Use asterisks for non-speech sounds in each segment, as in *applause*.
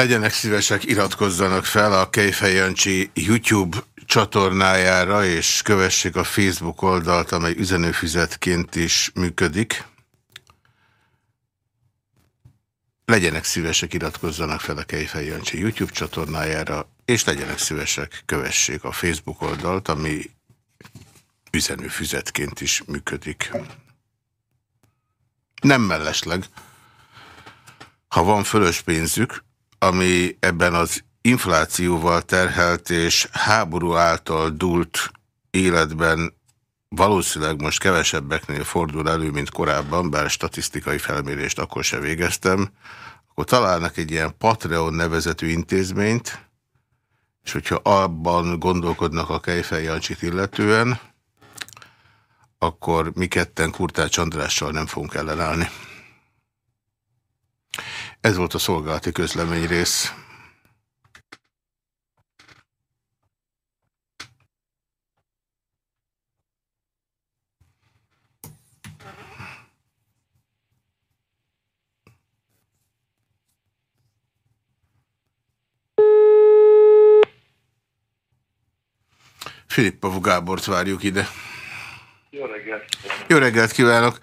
Legyenek szívesek, iratkozzanak fel a Kejfej Jancsi YouTube csatornájára, és kövessék a Facebook oldalt, amely üzenőfüzetként is működik. Legyenek szívesek, iratkozzanak fel a Kejfej Jancsi YouTube csatornájára, és legyenek szívesek, kövessék a Facebook oldalt, ami üzenőfüzetként is működik. Nem mellesleg. Ha van fölös pénzük, ami ebben az inflációval terhelt és háború által dúlt életben valószínűleg most kevesebbeknél fordul elő, mint korábban, bár statisztikai felmérést akkor se végeztem, akkor találnak egy ilyen Patreon nevezetű intézményt, és hogyha abban gondolkodnak a Kejfej Jancsit illetően, akkor mi ketten Kurtács Andrással nem fogunk ellenállni. Ez volt a szolgálati közlemény rész. Filippa Gábort várjuk ide. Jó reggelt! Jó reggelt kívánok!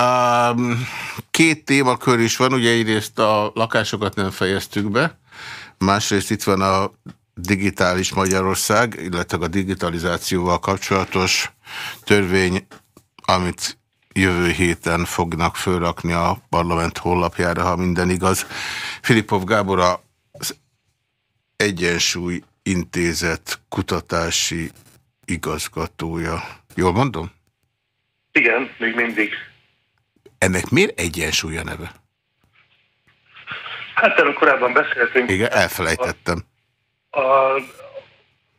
Um, két témakör is van, ugye egyrészt a lakásokat nem fejeztük be, másrészt itt van a digitális Magyarország, illetve a digitalizációval kapcsolatos törvény, amit jövő héten fognak fölrakni a parlament honlapjára, ha minden igaz. Filipov Gábor az Egyensúly Intézet kutatási igazgatója. Jól mondom? Igen, még mindig. Ennek miért egyensúly a neve? Hát erről korábban beszéltünk. Igen, elfelejtettem. A, a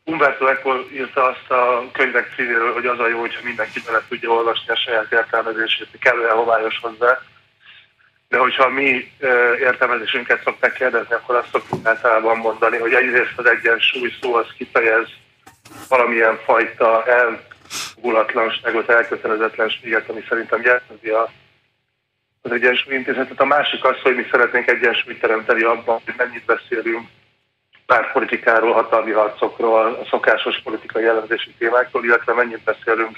Umberto Eco írta azt a könyvek címéről, hogy az a jó, hogyha mindenki bele tudja olvasni a saját értelmezését, kellően homályos hozzá. De hogyha a mi értelmezésünket szokták kérdezni, akkor azt szoktuk általában mondani, hogy egyrészt az egyensúly szó az kifejez valamilyen fajta elgulatlanságot, elkötelezetlenséget, ami szerintem jelzi a, az egyensúlyintézetet. A másik az, hogy mi szeretnénk egyensúlyt teremteni abban, hogy mennyit beszélünk pártpolitikáról, hatalmi harcokról, a szokásos politikai jellemzési témákról, illetve mennyit beszélünk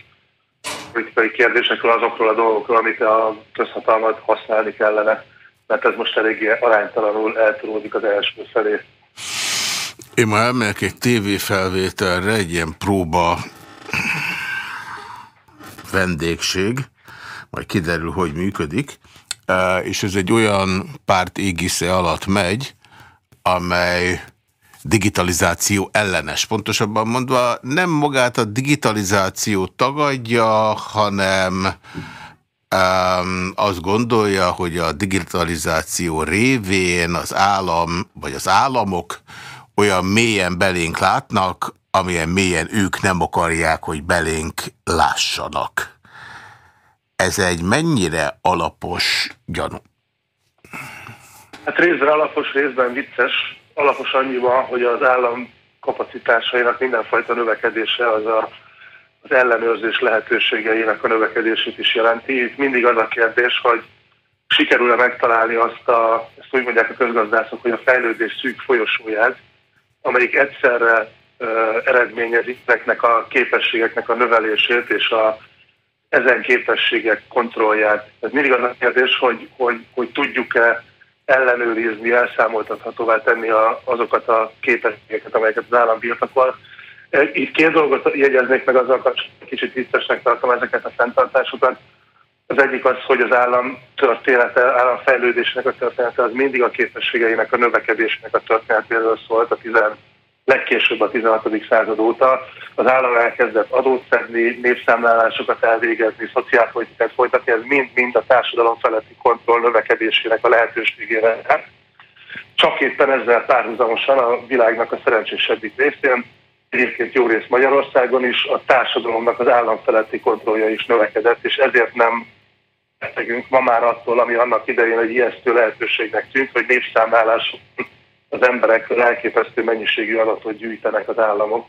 politikai kérdésekről, azokról a dolgokról, amit a közhatalmat használni kellene, mert ez most eléggé aránytalanul eltolódik az első felé. Én már elmegyek egy tévéfelvételre, egy ilyen próba vendégség, majd kiderül, hogy működik, és ez egy olyan párt égisze alatt megy, amely digitalizáció ellenes. Pontosabban mondva nem magát a digitalizációt tagadja, hanem um, azt gondolja, hogy a digitalizáció révén az állam, vagy az államok olyan mélyen belénk látnak, amilyen mélyen ők nem akarják, hogy belénk lássanak. Ez egy mennyire alapos gyanú? Hát részben alapos, részben vicces. Alapos annyiban, hogy az állam kapacitásainak mindenfajta növekedése az a, az ellenőrzés lehetőségeinek a növekedését is jelenti. Itt mindig az a kérdés, hogy sikerül-e megtalálni azt a, ezt úgy mondják a közgazdászok, hogy a fejlődés szűk folyosóját, amelyik egyszerre eredményezi ezeknek a képességeknek a növelését és a, ezen képességek kontrollját. Ez mindig az a kérdés, hogy, hogy, hogy tudjuk-e ellenőrizni, elszámoltathatóvá tenni a, azokat a képességeket, amelyeket az állam birtokol. Itt két dolgot jegyeznék meg azzal kapcsolatban, kicsit viccesnek tartom ezeket a fenntartásokat. Az egyik az, hogy az állam története, állam fejlődésének a története az mindig a képességeinek a növekedésének a történetéről szólt a 10 legkésőbb a 16. század óta. Az állam elkezdett adót szedni, népszámlálásokat elvégezni, szociálpolitikát folytatni, ez mind-mind a társadalom feletti kontroll növekedésének a lehetőségére. Csak éppen ezzel párhuzamosan a világnak a szerencsésebbik részén, egyébként jó rész Magyarországon is, a társadalomnak az állam feletti kontrollja is növekedett, és ezért nem betegünk ma már attól, ami annak idején egy ijesztő lehetőségnek tűnt, hogy népszámlálások az emberek elképesztő mennyiségű adatot gyűjtenek az államok.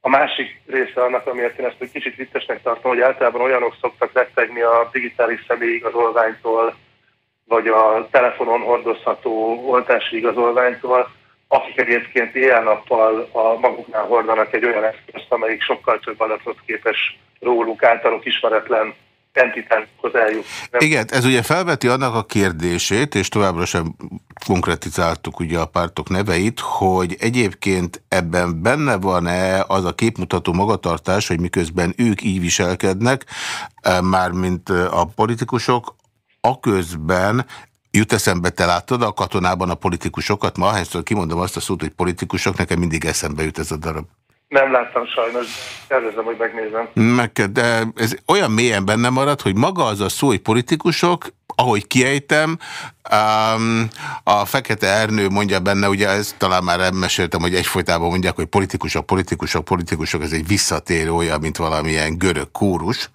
A másik része annak, amiért én ezt egy kicsit viccesnek tartom, hogy általában olyanok szoktak rettegni a digitális személyigazolványtól, vagy a telefonon hordozható oltási igazolványtól, akik egyébként éjjel-nappal a maguknál hordanak egy olyan eszközt, amelyik sokkal több adatot képes róluk általuk ismeretlen entitáshoz eljut. Igen, ez ugye felveti annak a kérdését, és továbbra sem konkretizáltuk ugye a pártok neveit, hogy egyébként ebben benne van-e az a képmutató magatartás, hogy miközben ők így viselkednek, eh, mármint eh, a politikusok, aközben Jut eszembe, te láttad a katonában a politikusokat? Ma ahányszor kimondom azt a szót, hogy politikusok, nekem mindig eszembe jut ez a darab. Nem láttam sajnos, tervezem, hogy megnézem. Meg, de ez olyan mélyen benne marad, hogy maga az a szó, hogy politikusok, ahogy kiejtem, Um, a Fekete Ernő mondja benne, ugye ezt talán már elmeséltem, hogy egyfolytában mondják, hogy politikusok, politikusok, politikusok, ez egy visszatérő olyan, mint valamilyen görög kórus,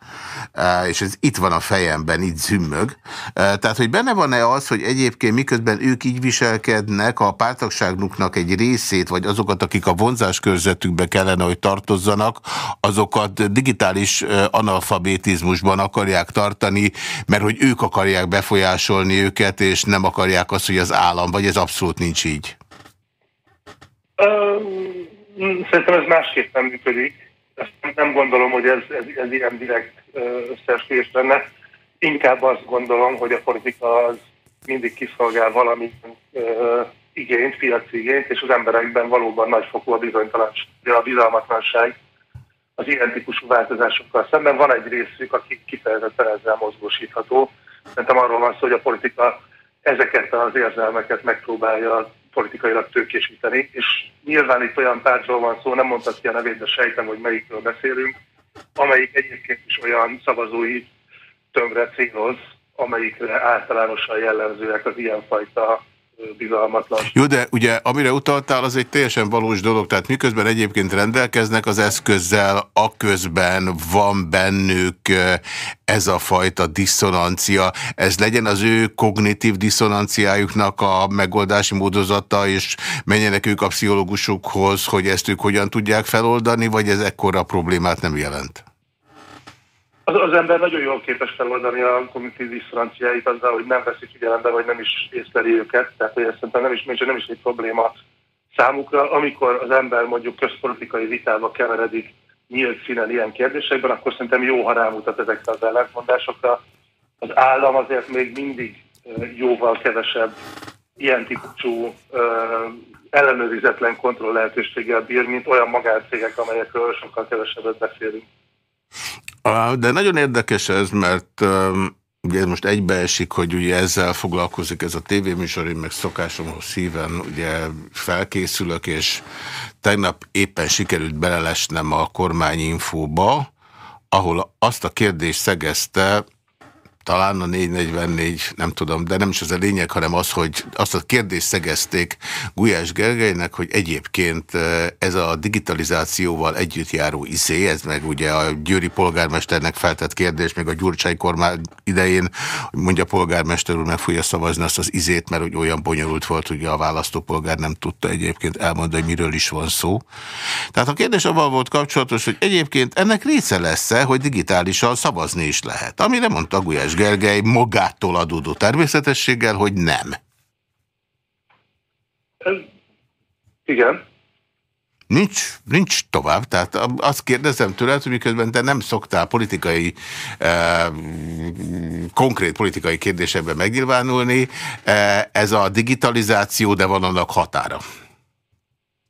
uh, és ez itt van a fejemben, itt zümmög. Uh, tehát, hogy benne van-e az, hogy egyébként miközben ők így viselkednek, a pártagságuknak egy részét, vagy azokat, akik a vonzáskörzetükbe kellene, hogy tartozzanak, azokat digitális analfabetizmusban akarják tartani, mert hogy ők akarják befolyásolni őket, és nem akarják azt, hogy az állam, vagy ez abszolút nincs így? Szerintem ez másképpen működik. Ezt nem gondolom, hogy ez, ez, ez ilyen direkt összeesküvés lenne. Inkább azt gondolom, hogy a politika az mindig kiszolgál valami uh, igényt, piaci igényt, és az emberekben valóban nagyfokú a bizonytalanság, a bizalmatlanság az ilyen típusú változásokkal szemben. Van egy részük, aki kifejezetten ezzel mozgósítható. Szerintem arról van szó, hogy a politika ezeket az érzelmeket megpróbálja politikailag tőkésíteni, és nyilván itt olyan pártról van szó, nem mondtad ki a nevét, de sejtem, hogy melyikről beszélünk, amelyik egyébként is olyan szavazói tömbre céloz, amelyikre általánosan jellemzőek az ilyenfajta bizalmatlan. Jó, de ugye amire utaltál, az egy teljesen valós dolog, tehát miközben egyébként rendelkeznek az eszközzel, aközben van bennük ez a fajta diszonancia, ez legyen az ő kognitív diszonanciájuknak a megoldási módozata, és menjenek ők a pszichológusukhoz, hogy ezt ők hogyan tudják feloldani, vagy ez ekkora problémát nem jelent? Az, az ember nagyon jól képes feloldani a kognitív diszonanciáit azzal, hogy nem veszik figyelembe, vagy nem is észleli őket. Tehát, hogy ezt szerintem nem is, nem is egy probléma számukra. Amikor az ember mondjuk közpolitikai vitába keveredik nyílt színen ilyen kérdésekben, akkor szerintem jó, ha rámutat ezekre az ellentmondásokra. Az állam azért még mindig jóval kevesebb ilyen típusú ellenőrizetlen kontroll lehetőséggel bír, mint olyan magáncégek, amelyekről sokkal kevesebbet beszélünk. De nagyon érdekes ez, mert ugye most egybeesik, hogy ugye ezzel foglalkozik ez a tévéműsor, én meg szokásomhoz szíven ugye felkészülök, és tegnap éppen sikerült belelesnem a kormányinfóba, ahol azt a kérdést szegezte, talán a 444, nem tudom, de nem is az a lényeg, hanem az, hogy azt a kérdést szegezték Gulyás Gergelynek, hogy egyébként eh, ez a digitalizációval együtt járó iszé, ez meg ugye a győri polgármesternek feltett kérdés, még a Gyurcsány kormány idején, hogy mondja a polgármester úr meg fogja szavazni azt az izét, mert hogy olyan bonyolult volt, hogy a választópolgár nem tudta egyébként elmondani, hogy miről is van szó. Tehát a kérdés abban volt kapcsolatos, hogy egyébként ennek része lesz-e, hogy digitálisan szavazni is lehet. Amire mondta Gulyás Gulyás Gergely magától adódó természetességgel, hogy nem. Igen. Nincs, nincs tovább, tehát azt kérdezem tőled, hogy miközben te nem szoktál politikai, eh, konkrét politikai kérdésekben megnyilvánulni, eh, ez a digitalizáció, de van annak határa.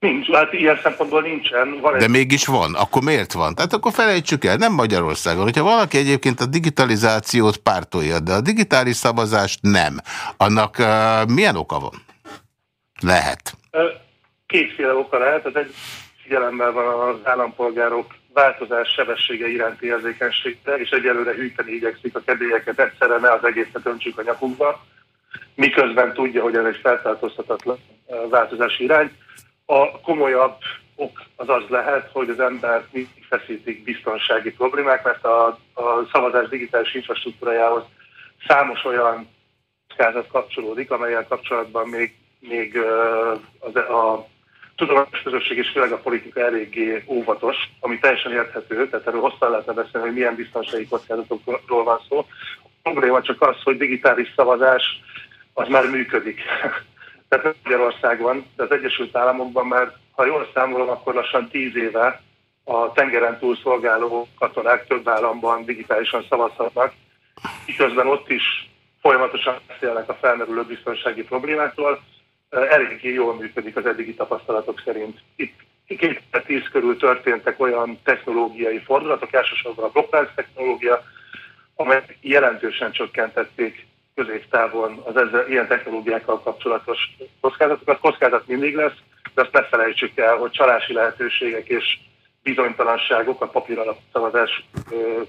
Nincs, hát ilyen szempontból nincsen. Van De egy... mégis van. Akkor miért van? Tehát akkor felejtsük el, nem Magyarországon. Hogyha valaki egyébként a digitalizációt pártolja, de a digitális szavazást nem, annak uh, milyen oka van? Lehet. Kétféle oka lehet. Az egy figyelemben van az állampolgárok változás sebessége iránti érzékenységre, és egyelőre hűteni igyekszik a kedélyeket egyszerre, ne az egészet öntsük a nyakunkba, miközben tudja, hogy ez egy feltartóztatatlan változási irány. A komolyabb ok az az lehet, hogy az ember mindig feszítik biztonsági problémák, mert a, a szavazás digitális infrastruktúrájához számos olyan kockázat kapcsolódik, amelyel kapcsolatban még, még az, a tudományos közösség és főleg a politika eléggé óvatos, ami teljesen érthető, tehát erről hosszan lehetne beszélni, hogy milyen biztonsági kockázatokról van szó. probléma csak az, hogy digitális szavazás az már működik. Tehát Magyarországon, de az Egyesült Államokban már, ha jól számolom, akkor lassan tíz éve a tengeren túl szolgáló katonák több államban digitálisan szavazhatnak, miközben ott is folyamatosan beszélnek a felmerülő biztonsági problémákról, eléggé jól működik az eddigi tapasztalatok szerint. Itt 2010 körül történtek olyan technológiai fordulatok, elsősorban a blokklánc technológia, amelyek jelentősen csökkentették középtávon az ezzel, ilyen technológiákkal kapcsolatos kockázatokat. Kockázat mindig lesz, de azt ne felejtsük el, hogy csalási lehetőségek és bizonytalanságok a papír szavazás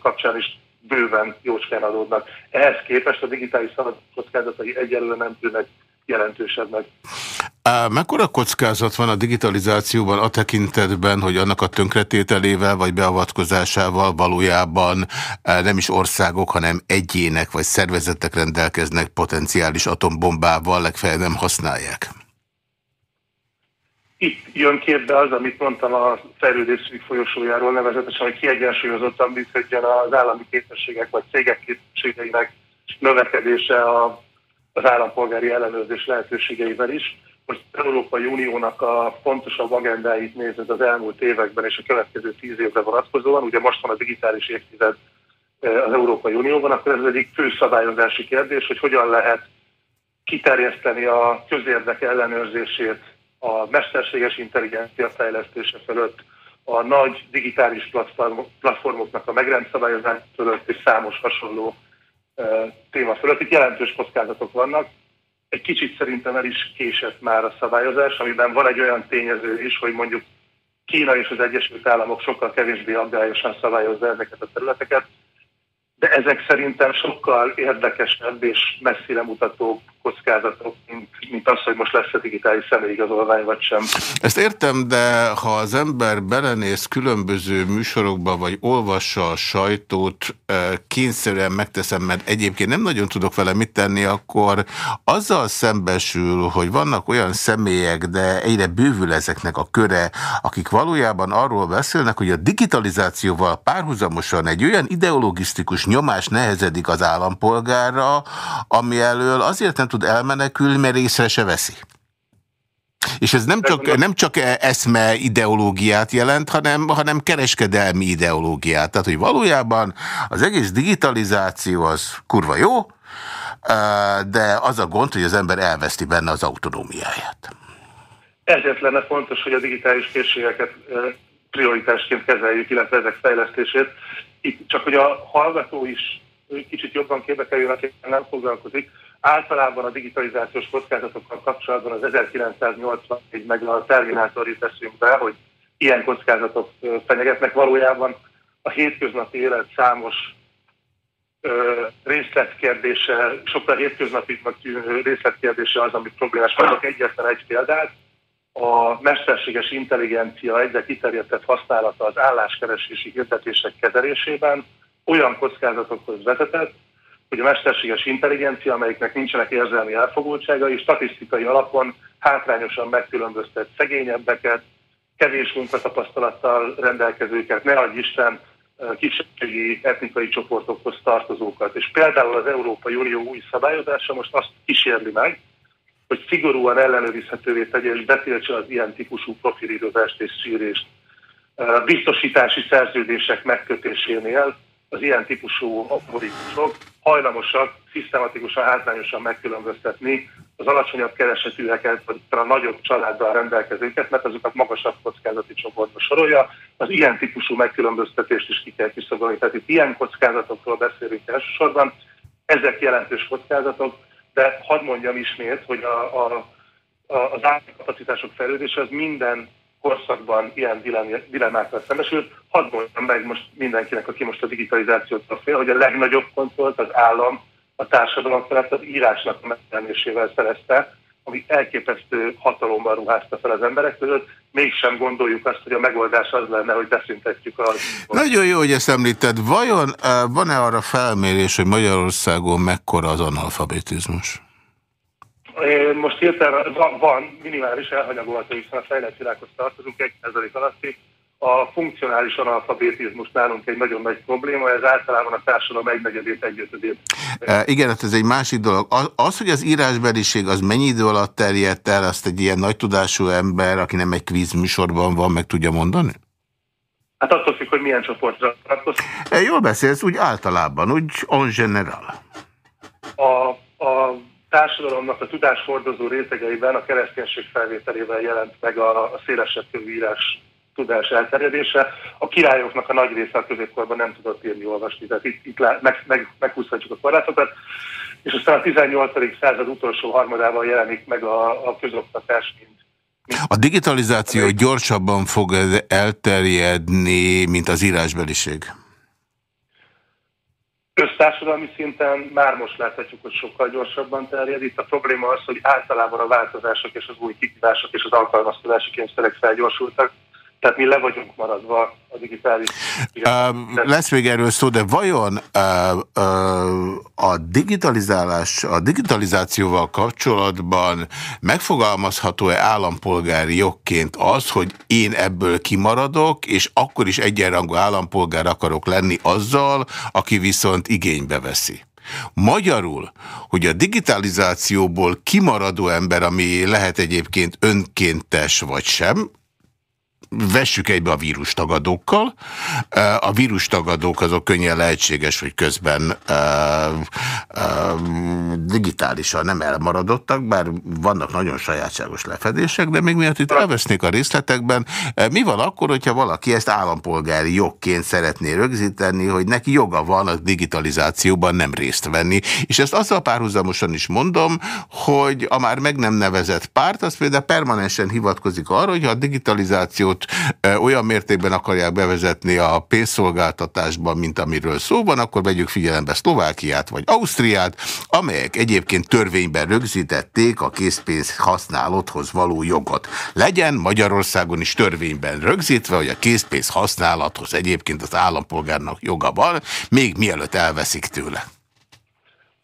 kapcsán is bőven jócskán adódnak. Ehhez képest a digitális szavazás kockázatai egyelőre nem tűnnek jelentősebbnek. Mekkora kockázat van a digitalizációban a tekintetben, hogy annak a tönkretételével vagy beavatkozásával valójában nem is országok, hanem egyének vagy szervezetek rendelkeznek potenciális atombombával, legfeljebb nem használják? Itt jön képbe az, amit mondtam a fejlődésük folyosójáról, nevezetesen, hogy kiegyensúlyozottan működjön az állami képességek vagy cégek képességeinek növekedése a, az állampolgári ellenőrzés lehetőségeivel is. Hogy az Európai Uniónak a fontosabb agendáit nézed az elmúlt években és a következő tíz évre vonatkozóan, ugye most van a digitális évtized az Európai Unióban, akkor ez egyik fő szabályozási kérdés, hogy hogyan lehet kiterjeszteni a közérdek ellenőrzését a mesterséges intelligencia fejlesztése fölött, a nagy digitális platformoknak a megrendszabályozás fölött és számos hasonló téma fölött. Itt jelentős kockázatok vannak, egy kicsit szerintem el is késett már a szabályozás, amiben van egy olyan tényező is, hogy mondjuk Kína és az Egyesült Államok sokkal kevésbé aggályosan szabályozza ezeket a területeket, de ezek szerintem sokkal érdekesebb és messzire mutató kockázatok, mint, mint az, hogy most lesz a digitális személyigazolvány, vagy sem. Ezt értem, de ha az ember belenéz különböző műsorokba, vagy olvassa a sajtót, kényszerűen megteszem, mert egyébként nem nagyon tudok vele mit tenni, akkor azzal szembesül, hogy vannak olyan személyek, de egyre bővül ezeknek a köre, akik valójában arról beszélnek, hogy a digitalizációval párhuzamosan egy olyan ideologisztikus nyomás nehezedik az állampolgárra, ami elől azért nem tud elmenekülni, mert észre se veszi. És ez nem csak, nem csak eszme ideológiát jelent, hanem, hanem kereskedelmi ideológiát. Tehát, hogy valójában az egész digitalizáció az kurva jó, de az a gond, hogy az ember elveszti benne az autonómiáját. Ezért lenne fontos, hogy a digitális készségeket prioritásként kezeljük, illetve ezek fejlesztését. Itt csak, hogy a hallgató is kicsit jobban képbe kerül, aki nem foglalkozik, Általában a digitalizációs kockázatokkal kapcsolatban az 1984 meg a Terminátor jut eszünk be, hogy ilyen kockázatok fenyegetnek valójában a hétköznapi élet számos részletkérdése, sokkal hétköznapibbnak tűnő részletkérdése az, amit problémás. Mondok egyetlen egy példát, a mesterséges intelligencia egyre kiterjedtett használata az álláskeresési hirdetések kezelésében olyan kockázatokhoz vezetett, hogy a mesterséges intelligencia, amelyiknek nincsenek érzelmi elfogultságai, statisztikai alapon hátrányosan megkülönböztet szegényebbeket, kevés munkatapasztalattal rendelkezőket, ne adj Isten, kisebbségi etnikai csoportokhoz tartozókat. És például az Európai Unió új szabályozása most azt kísérli meg, hogy szigorúan ellenőrizhetővé tegye és betiltsa az ilyen típusú profilírozást és szűrést. Biztosítási szerződések megkötésénél az ilyen típusú algoritmusok hajlamosak szisztematikusan, hátrányosan megkülönböztetni az alacsonyabb keresetűeket, vagy a nagyobb családdal rendelkezőket, mert azokat magasabb kockázati csoportba sorolja. Az ilyen típusú megkülönböztetést is ki kell küszöbölni. Tehát itt ilyen kockázatokról beszélünk elsősorban. Ezek jelentős kockázatok, de hadd mondjam ismét, hogy a, a, a, az árkapacitások fejlődése az minden korszakban ilyen dilemmákkal szembesült. Hadd mondjam meg most mindenkinek, aki most a digitalizációt fél, hogy a legnagyobb kontrollt az állam a társadalom felett az írásnak a megjelenésével szerezte, ami elképesztő hatalommal ruházta fel az emberek között, mégsem gondoljuk azt, hogy a megoldás az lenne, hogy beszüntetjük a... Nagyon jó, hogy ezt említed. Vajon eh, van-e arra felmérés, hogy Magyarországon mekkora az analfabetizmus? Most hirtelen van, minimális elhanyagolható, hiszen a fejlett világhoz tartozunk, 1% alatti. a funkcionális analfabetizmus nálunk egy nagyon nagy probléma, ez általában a társadalom egynegyedét, egyötödét. E, igen, hát ez egy másik dolog. Az, hogy az írásbeliség az mennyi idő alatt terjedt el, azt egy ilyen nagy tudású ember, aki nem egy kvíz műsorban van, meg tudja mondani? Hát attól függ, hogy milyen csoportra E, jól beszélsz, úgy általában, úgy on general. A, a társadalomnak a tudásfordozó rétegeiben a kereszténység felvételével jelent meg a, a szélesebb írás tudás elterjedése. A királyoknak a nagy része a középkorban nem tudott írni, olvasni, tehát itt, itt meg, meg, meghúzhatjuk a korlátokat. És aztán a 18. század utolsó harmadával jelenik meg a, a közoktatás, mint a digitalizáció gyorsabban fog elterjedni, mint az írásbeliség? Köztársadalmi szinten már most láthatjuk, hogy sokkal gyorsabban terjed. Itt a probléma az, hogy általában a változások és az új kihívások és az alkalmazkodási kényszerek felgyorsultak. Tehát mi le vagyunk maradva a digitális... Uh, lesz még erről szó, de vajon uh, uh, a digitalizálás, a digitalizációval kapcsolatban megfogalmazható-e állampolgári jogként az, hogy én ebből kimaradok, és akkor is egyenrangú állampolgár akarok lenni azzal, aki viszont igénybe veszi? Magyarul, hogy a digitalizációból kimaradó ember, ami lehet egyébként önkéntes vagy sem, vessük egybe a vírustagadókkal. A vírustagadók azok könnyen lehetséges, hogy közben uh, digitálisan nem elmaradottak, bár vannak nagyon sajátságos lefedések, de még miatt itt elvesznék a részletekben. Mi van akkor, hogyha valaki ezt állampolgári jogként szeretné rögzíteni, hogy neki joga van a digitalizációban nem részt venni, és ezt azzal párhuzamosan is mondom, hogy a már meg nem nevezett párt, az például permanensen hivatkozik arra, hogy a digitalizációt olyan mértékben akarják bevezetni a pénzszolgáltatásban, mint amiről szó van, akkor vegyük figyelembe Szlovákiát vagy Ausztriát, amelyek egyébként törvényben rögzítették a készpénz használathoz való jogot. Legyen Magyarországon is törvényben rögzítve, hogy a készpénz használathoz egyébként az állampolgárnak joga van, még mielőtt elveszik tőle.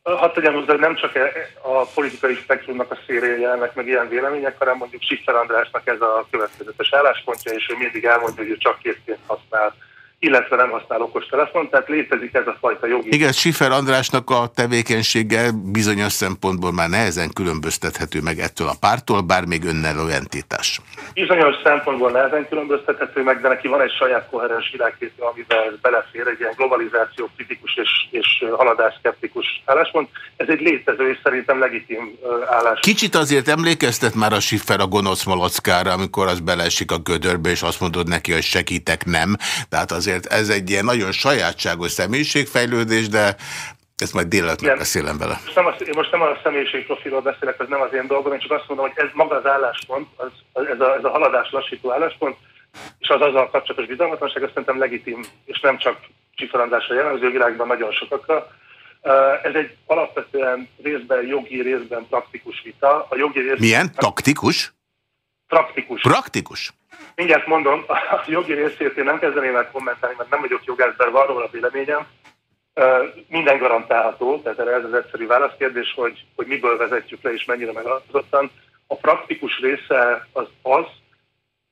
Hadd tegyem hozzá, hogy nem csak e- a politikai spektrumnak a szélén jelennek meg ilyen vélemények, hanem mondjuk Siffer Andrásnak ez a következetes álláspontja, és ő mindig elmondja, hogy ő csak készpénzt használ illetve nem használ okostelefon, tehát létezik ez a fajta jogi. Igen, Schiffer Andrásnak a tevékenysége bizonyos szempontból már nehezen különböztethető meg ettől a pártól, bár még önnel entitás. Bizonyos szempontból nehezen különböztethető meg, de neki van egy saját koherens világképe, amiben ez belefér, egy ilyen globalizáció kritikus és, és haladás szkeptikus álláspont. Ez egy létező és szerintem legitim állás. Kicsit azért emlékeztet már a Schiffer a gonosz malackára, amikor az beleesik a gödörbe, és azt mondod neki, hogy segítek, nem. Tehát az azért ez egy ilyen nagyon sajátságos személyiségfejlődés, de ezt majd délelőtt megbeszélem vele. Most nem, a, most nem a személyiségprofilról beszélek, ez nem az én dolgom, én csak azt mondom, hogy ez maga az álláspont, az, ez, a, ez a haladás lassító álláspont, és az azzal kapcsolatos bizalmatlanság, azt szerintem legitim, és nem csak csifarandásra jellemző világban nagyon sokakra. Ez egy alapvetően részben jogi, részben praktikus vita. A jogi részben Milyen? Taktikus? Praktikus. Praktikus? Mindjárt mondom, a jogi részét én nem kezdeném el kommentálni, mert nem vagyok jogász, de van róla a véleményem. Minden garantálható, tehát erre ez az egyszerű válaszkérdés, hogy, hogy miből vezetjük le és mennyire megalapozottan. A praktikus része az az,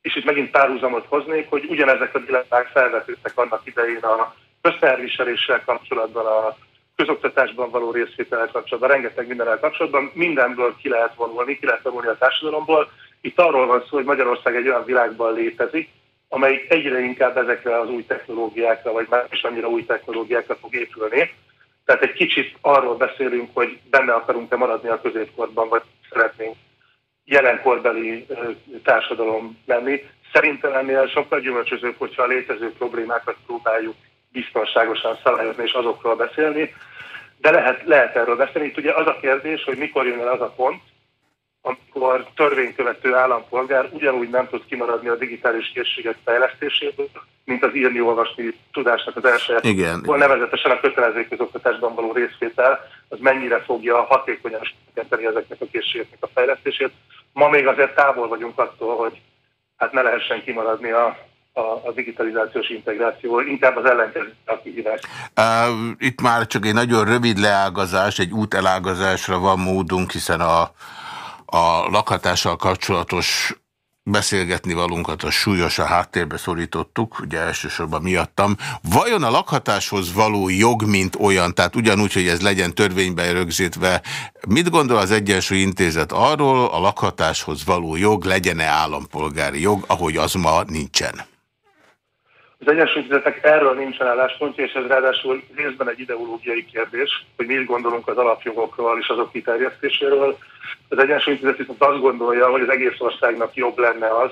és itt megint párhuzamot hoznék, hogy ugyanezek a dilemmák felvetődtek annak idején a közterviseléssel kapcsolatban, a közoktatásban való részvétel kapcsolatban, rengeteg mindenrel kapcsolatban, mindenből ki lehet vonulni, ki lehet vonulni a társadalomból, itt arról van szó, hogy Magyarország egy olyan világban létezik, amelyik egyre inkább ezekre az új technológiákra, vagy már is annyira új technológiákra fog épülni. Tehát egy kicsit arról beszélünk, hogy benne akarunk-e maradni a középkorban, vagy szeretnénk jelenkorbeli társadalom lenni. Szerintem ennél sokkal gyümölcsözőbb, hogyha a létező problémákat próbáljuk biztonságosan szabályozni és azokról beszélni. De lehet, lehet erről beszélni. Itt ugye az a kérdés, hogy mikor jön el az a pont, amikor törvénykövető állampolgár ugyanúgy nem tud kimaradni a digitális készségek fejlesztéséből, mint az írni-olvasni tudásnak az. Igen. Nevezetesen a kötelező közoktatásban való részvétel, az mennyire fogja hatékonyan segíteni ezeknek a készségeknek a fejlesztését. Ma még azért távol vagyunk attól, hogy hát ne lehessen kimaradni a, a, a digitalizációs integráció, inkább az ellenkező a kihívás. Uh, itt már csak egy nagyon rövid leágazás, egy útelágazásra van módunk, hiszen a a lakhatással kapcsolatos beszélgetni valunkat a súlyos a háttérbe szorítottuk, ugye elsősorban miattam. Vajon a lakhatáshoz való jog, mint olyan, tehát ugyanúgy, hogy ez legyen törvényben rögzítve, mit gondol az Egyensúly Intézet arról, a lakhatáshoz való jog legyen-e állampolgári jog, ahogy az ma nincsen? Az Egyensúly Intézetnek erről nincsen álláspontja, és ez ráadásul részben egy ideológiai kérdés, hogy mit gondolunk az alapjogokról és azok kiterjesztéséről. Az Egyensúly Intézet viszont azt gondolja, hogy az egész országnak jobb lenne az,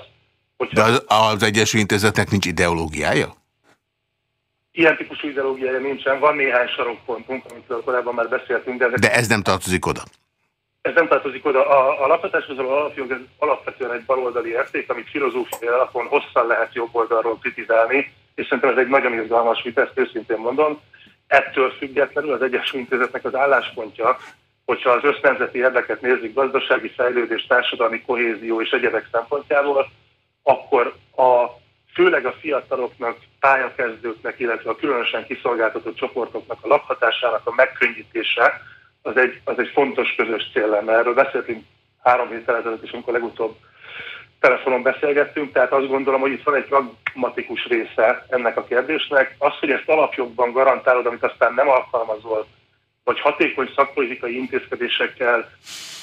hogyha... De az, az Egyensúly Intézetnek nincs ideológiája? Ilyen típusú ideológiája nincsen, van néhány sarokpontunk, amit korábban már beszéltünk. De, ezek... de ez nem tartozik oda? Ez nem tartozik oda. A, a lakhatáshoz alapjog ez alapvetően egy baloldali érték, amit filozófiai alapon hosszan lehet jobb oldalról kritizálni, és szerintem ez egy nagyon izgalmas vita, ezt őszintén mondom. Ettől függetlenül az Egyesült Intézetnek az álláspontja, hogyha az össznemzeti érdeket nézik, gazdasági fejlődés, társadalmi kohézió és egyebek szempontjából, akkor a, főleg a fiataloknak, pályakezdőknek, illetve a különösen kiszolgáltatott csoportoknak a lakhatásának a megkönnyítése, az egy, az egy fontos közös cél lenne. Erről beszéltünk három héttel ezelőtt is, amikor legutóbb telefonon beszélgettünk, tehát azt gondolom, hogy itt van egy pragmatikus része ennek a kérdésnek. Az, hogy ezt alapjogban garantálod, amit aztán nem alkalmazol, vagy hatékony szakpolitikai intézkedésekkel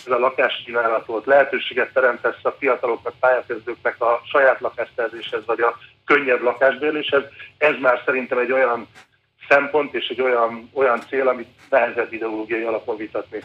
ez a lakáskínálatot lehetőséget teremtesz a fiataloknak, pályakezdőknek a saját lakástervezéshez, vagy a könnyebb lakásbérléshez, ez már szerintem egy olyan szempont és egy olyan, olyan cél, amit nehezebb ideológiai alapon vitatni.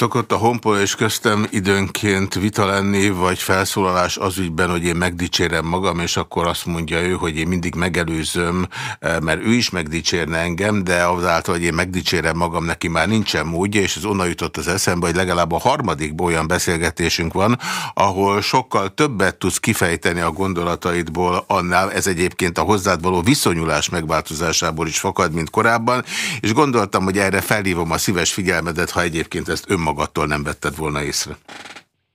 Szokott a honpol és köztem időnként vita lenni, vagy felszólalás az ügyben, hogy én megdicsérem magam, és akkor azt mondja ő, hogy én mindig megelőzöm, eh, mert ő is megdicsérne engem, de azáltal, hogy én megdicsérem magam, neki már nincsen módja, és ez onnan jutott az eszembe, hogy legalább a harmadik olyan beszélgetésünk van, ahol sokkal többet tudsz kifejteni a gondolataidból annál, ez egyébként a hozzád való viszonyulás megváltozásából is fakad, mint korábban, és gondoltam, hogy erre felhívom a szíves figyelmedet, ha egyébként ezt önmagam magadtól nem vetted volna észre?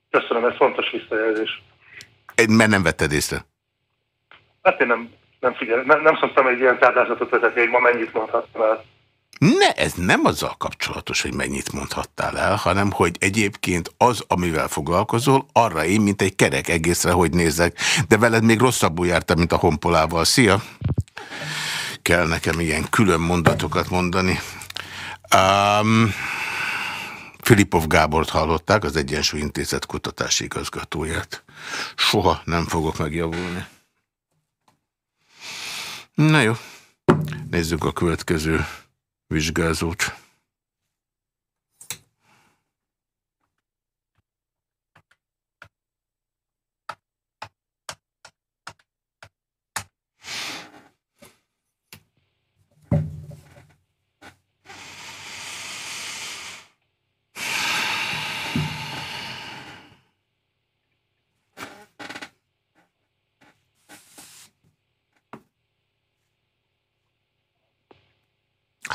Köszönöm, ez fontos visszajelzés. Mert nem vetted észre? Hát én nem, nem figyel, nem, nem szoktam egy ilyen táblázatot vezetni, hogy ma mennyit mondhattam el. Ne, ez nem azzal kapcsolatos, hogy mennyit mondhattál el, hanem hogy egyébként az, amivel foglalkozol, arra én, mint egy kerek egészre, hogy nézek. De veled még rosszabbul jártam, mint a honpolával. Szia! Kell nekem ilyen külön mondatokat mondani. Um, Filipov Gábort hallották, az Egyensúly Intézet kutatási igazgatóját. Soha nem fogok megjavulni. Na jó, nézzük a következő vizsgázót.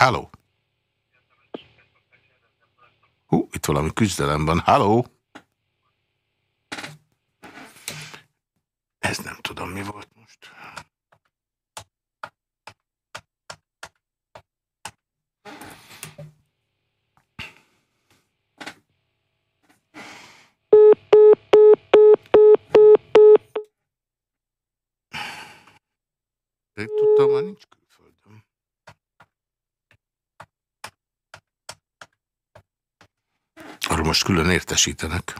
Halló! Hú, itt valami küzdelem van. Halló! Ez nem tudom, mi volt most. Tudtam, már nincs Arról most külön értesítenek.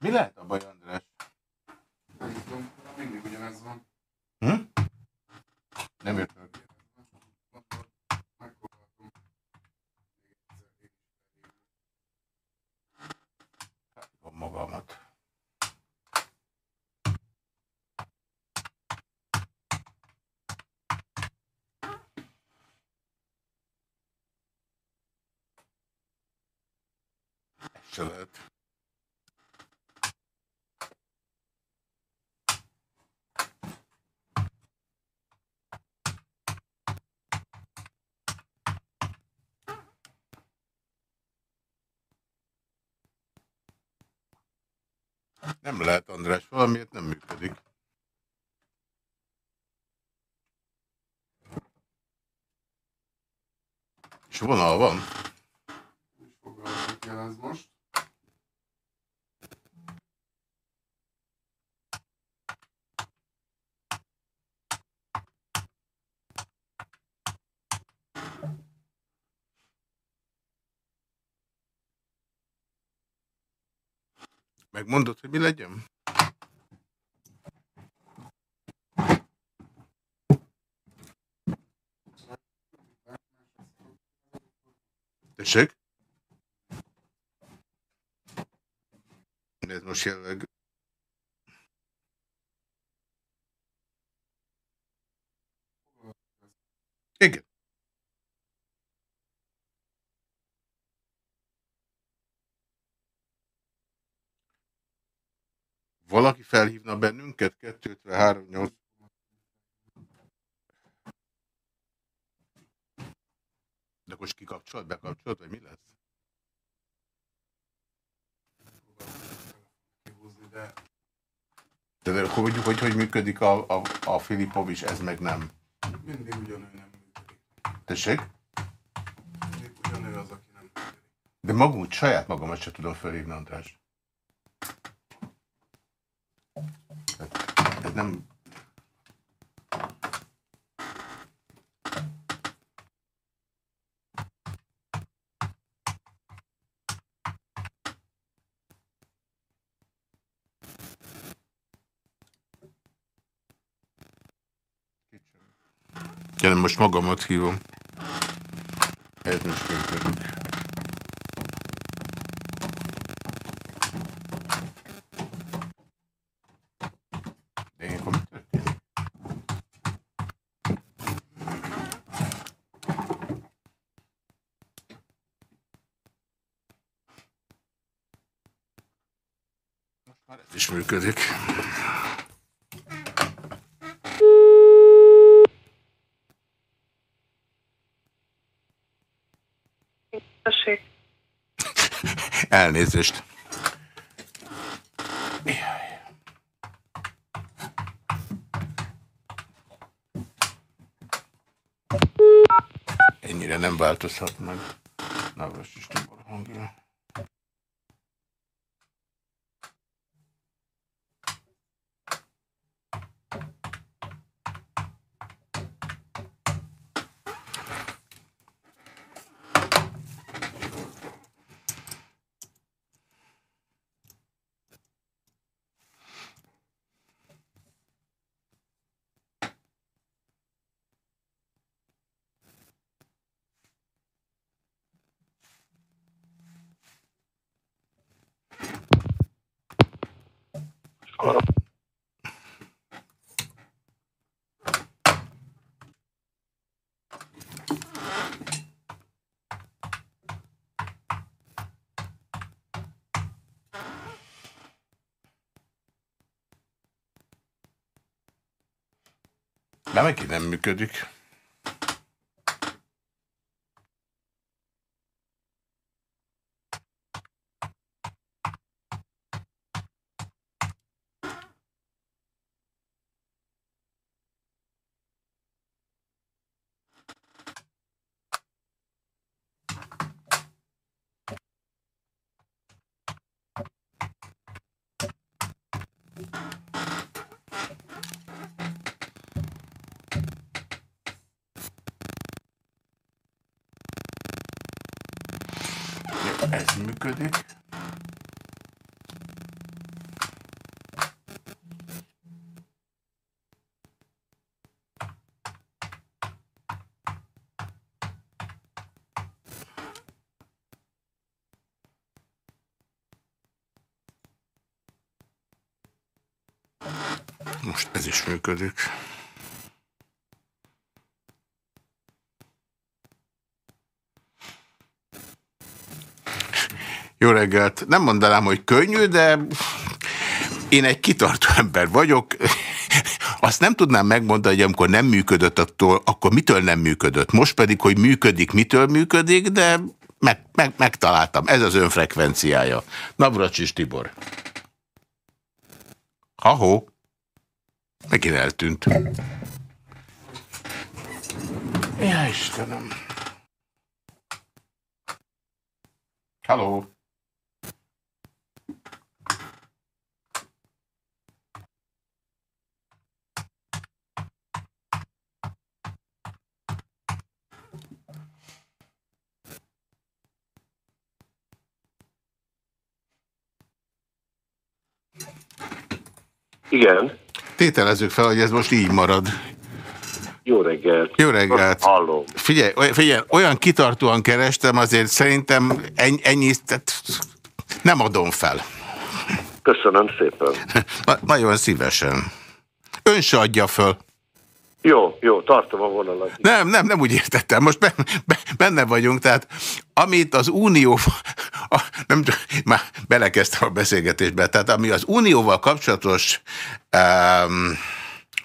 Mi lehet a baj, András? Mindig ugyanez van. Hm? Nem értem. magamat. Se lehet. Nem lehet, András, valamiért nem működik. És vonal van? most. Megmondod, hogy mi legyen? Tessék? Most jelenleg Igen. Valaki felhívna bennünket? 253 8 De most kikapcsolt, bekapcsolt, vagy mi lesz? De, de hogy, hogy, hogy működik a, a, a Filipov is, ez meg nem? Mindig ugyanő nem működik. Tessék? Mindig ugyanő az, aki nem működik. De magunk, saját magamat sem tudom felhívni, András. Ez nem... Ja, most magamat hívom. Ez most működik. De Elnézést. Ennyire nem változhat meg. Navras is Tibor De megint nem működik. Működik. Jó reggelt! Nem mondanám, hogy könnyű, de én egy kitartó ember vagyok. Azt nem tudnám megmondani, hogy amikor nem működött, attól, akkor mitől nem működött. Most pedig, hogy működik, mitől működik, de meg, meg, megtaláltam. Ez az önfrekvenciája. Navracsis Tibor. Ahó. Megint eltűnt. Ja, Istenem. Hello. Igen. Tételezzük fel, hogy ez most így marad. Jó reggelt. Jó reggelt. Hallom. Figyelj, figyelj, olyan kitartóan kerestem, azért szerintem ennyi, ennyi tehát nem adom fel. Köszönöm szépen. *laughs* Na, nagyon szívesen. Ön se adja föl. Jó, jó, tartom a vonalat. Nem, nem, nem úgy értettem. Most be, be, benne vagyunk, tehát amit az Unió, a, nem, már belekezdtem a beszélgetésbe, tehát ami az Unióval kapcsolatos um,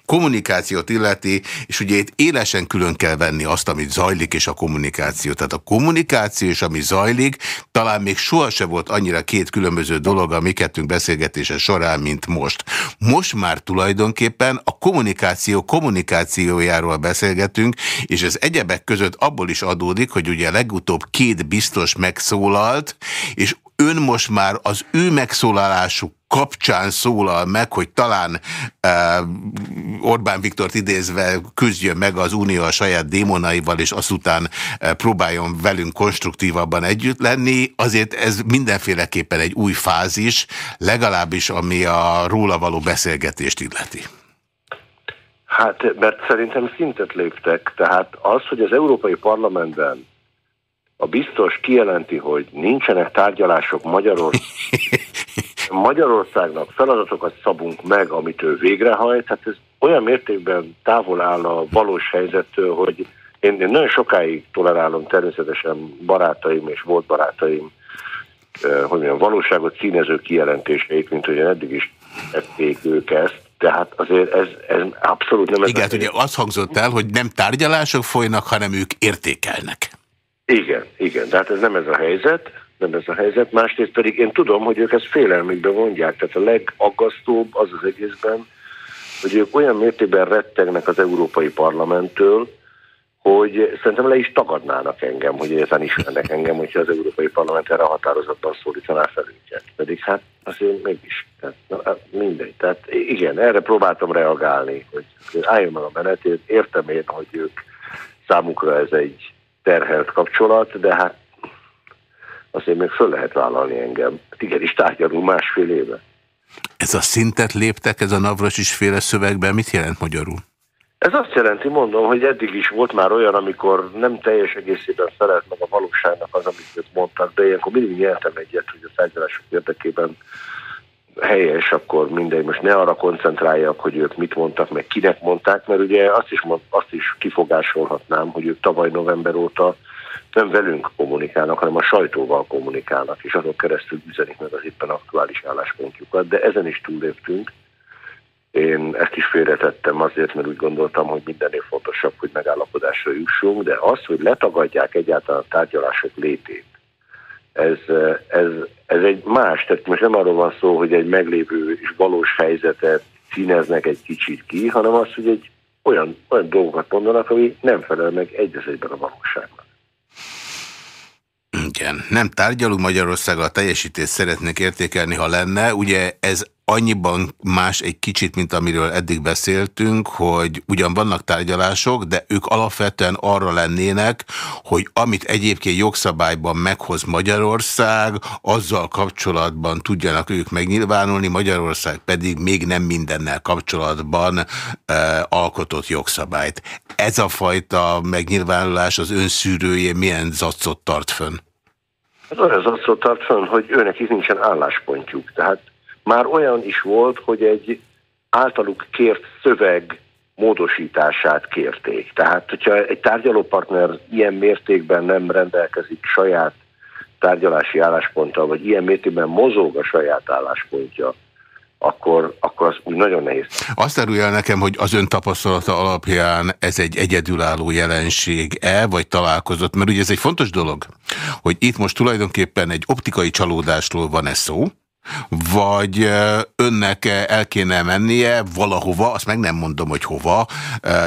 kommunikációt illeti, és ugye itt élesen külön kell venni azt, amit zajlik, és a kommunikáció. Tehát a kommunikáció és ami zajlik, talán még sohasem volt annyira két különböző dolog a mi kettünk beszélgetése során, mint most. Most már tulajdonképpen a kommunikáció kommunikációjáról beszélgetünk, és ez egyebek között abból is adódik, hogy ugye legutóbb két biztos megszólalt, és ön most már az ő megszólalásuk kapcsán szólal meg, hogy talán uh, Orbán Viktort idézve küzdjön meg az Unió a saját démonaival, és azután uh, próbáljon velünk konstruktívabban együtt lenni, azért ez mindenféleképpen egy új fázis, legalábbis ami a róla való beszélgetést illeti. Hát, mert szerintem szintet léptek, tehát az, hogy az Európai Parlamentben a biztos kijelenti, hogy nincsenek tárgyalások Magyarország, *laughs* Magyarországnak feladatokat szabunk meg, amit ő végrehajt, hát ez olyan mértékben távol áll a valós helyzettől, hogy én, én nagyon sokáig tolerálom természetesen barátaim és volt barátaim, hogy mondjam, valóságot színező kijelentéseit, mint hogy eddig is tették ők ezt, tehát azért ez, ez abszolút nem... Igen, ugye az hangzott el, hogy nem tárgyalások folynak, hanem ők értékelnek. Igen, igen, tehát ez nem ez a helyzet, nem ez a helyzet. Másrészt pedig én tudom, hogy ők ezt félelmükbe mondják. Tehát a legaggasztóbb az az egészben, hogy ők olyan mértékben rettegnek az Európai Parlamenttől, hogy szerintem le is tagadnának engem, hogy egyáltalán ismernek engem, hogyha az Európai Parlament erre határozatban szólítaná fel őket. Pedig hát azért mégis, tehát, na, hát mindegy. Tehát igen, erre próbáltam reagálni, hogy álljon meg a menetét. Értem én, hogy ők számukra ez egy terhelt kapcsolat, de hát azért még föl lehet vállalni engem. Hát igen, is tárgyalunk másfél éve. Ez a szintet léptek, ez a Navras is féle szövegben, mit jelent magyarul? Ez azt jelenti, mondom, hogy eddig is volt már olyan, amikor nem teljes egészében felelt meg a valóságnak az, amit ők mondtak, de ilyenkor mindig nyertem egyet, hogy a tárgyalások érdekében helyes, akkor mindegy, most ne arra koncentráljak, hogy ők mit mondtak, meg kinek mondták, mert ugye azt is, azt is kifogásolhatnám, hogy ők tavaly november óta nem velünk kommunikálnak, hanem a sajtóval kommunikálnak, és azon keresztül üzenik meg az éppen aktuális álláspontjukat, de ezen is túléptünk. Én ezt is félretettem azért, mert úgy gondoltam, hogy mindennél fontosabb, hogy megállapodásra jussunk, de az, hogy letagadják egyáltalán a tárgyalások létét, ez, ez, ez egy más, tehát most nem arról van szó, hogy egy meglévő és valós helyzetet színeznek egy kicsit ki, hanem az, hogy egy olyan, olyan dolgokat mondanak, ami nem felel meg egy a valóságnak. Igen, nem tárgyalunk Magyarországgal, a teljesítést szeretnék értékelni, ha lenne. Ugye ez annyiban más egy kicsit, mint amiről eddig beszéltünk, hogy ugyan vannak tárgyalások, de ők alapvetően arra lennének, hogy amit egyébként jogszabályban meghoz Magyarország, azzal kapcsolatban tudjanak ők megnyilvánulni, Magyarország pedig még nem mindennel kapcsolatban e, alkotott jogszabályt. Ez a fajta megnyilvánulás az önszűrője milyen zacot tart fönn? Ez olyan zacot tart fönn, hogy őnek is nincsen álláspontjuk. Tehát már olyan is volt, hogy egy általuk kért szöveg módosítását kérték. Tehát, hogyha egy tárgyalópartner ilyen mértékben nem rendelkezik saját tárgyalási állásponttal, vagy ilyen mértékben mozog a saját álláspontja, akkor, akkor az úgy nagyon nehéz. Azt árulja nekem, hogy az ön tapasztalata alapján ez egy egyedülálló jelenség-e, vagy találkozott? Mert ugye ez egy fontos dolog, hogy itt most tulajdonképpen egy optikai csalódásról van ez szó, vagy önnek el kéne mennie valahova, azt meg nem mondom, hogy hova,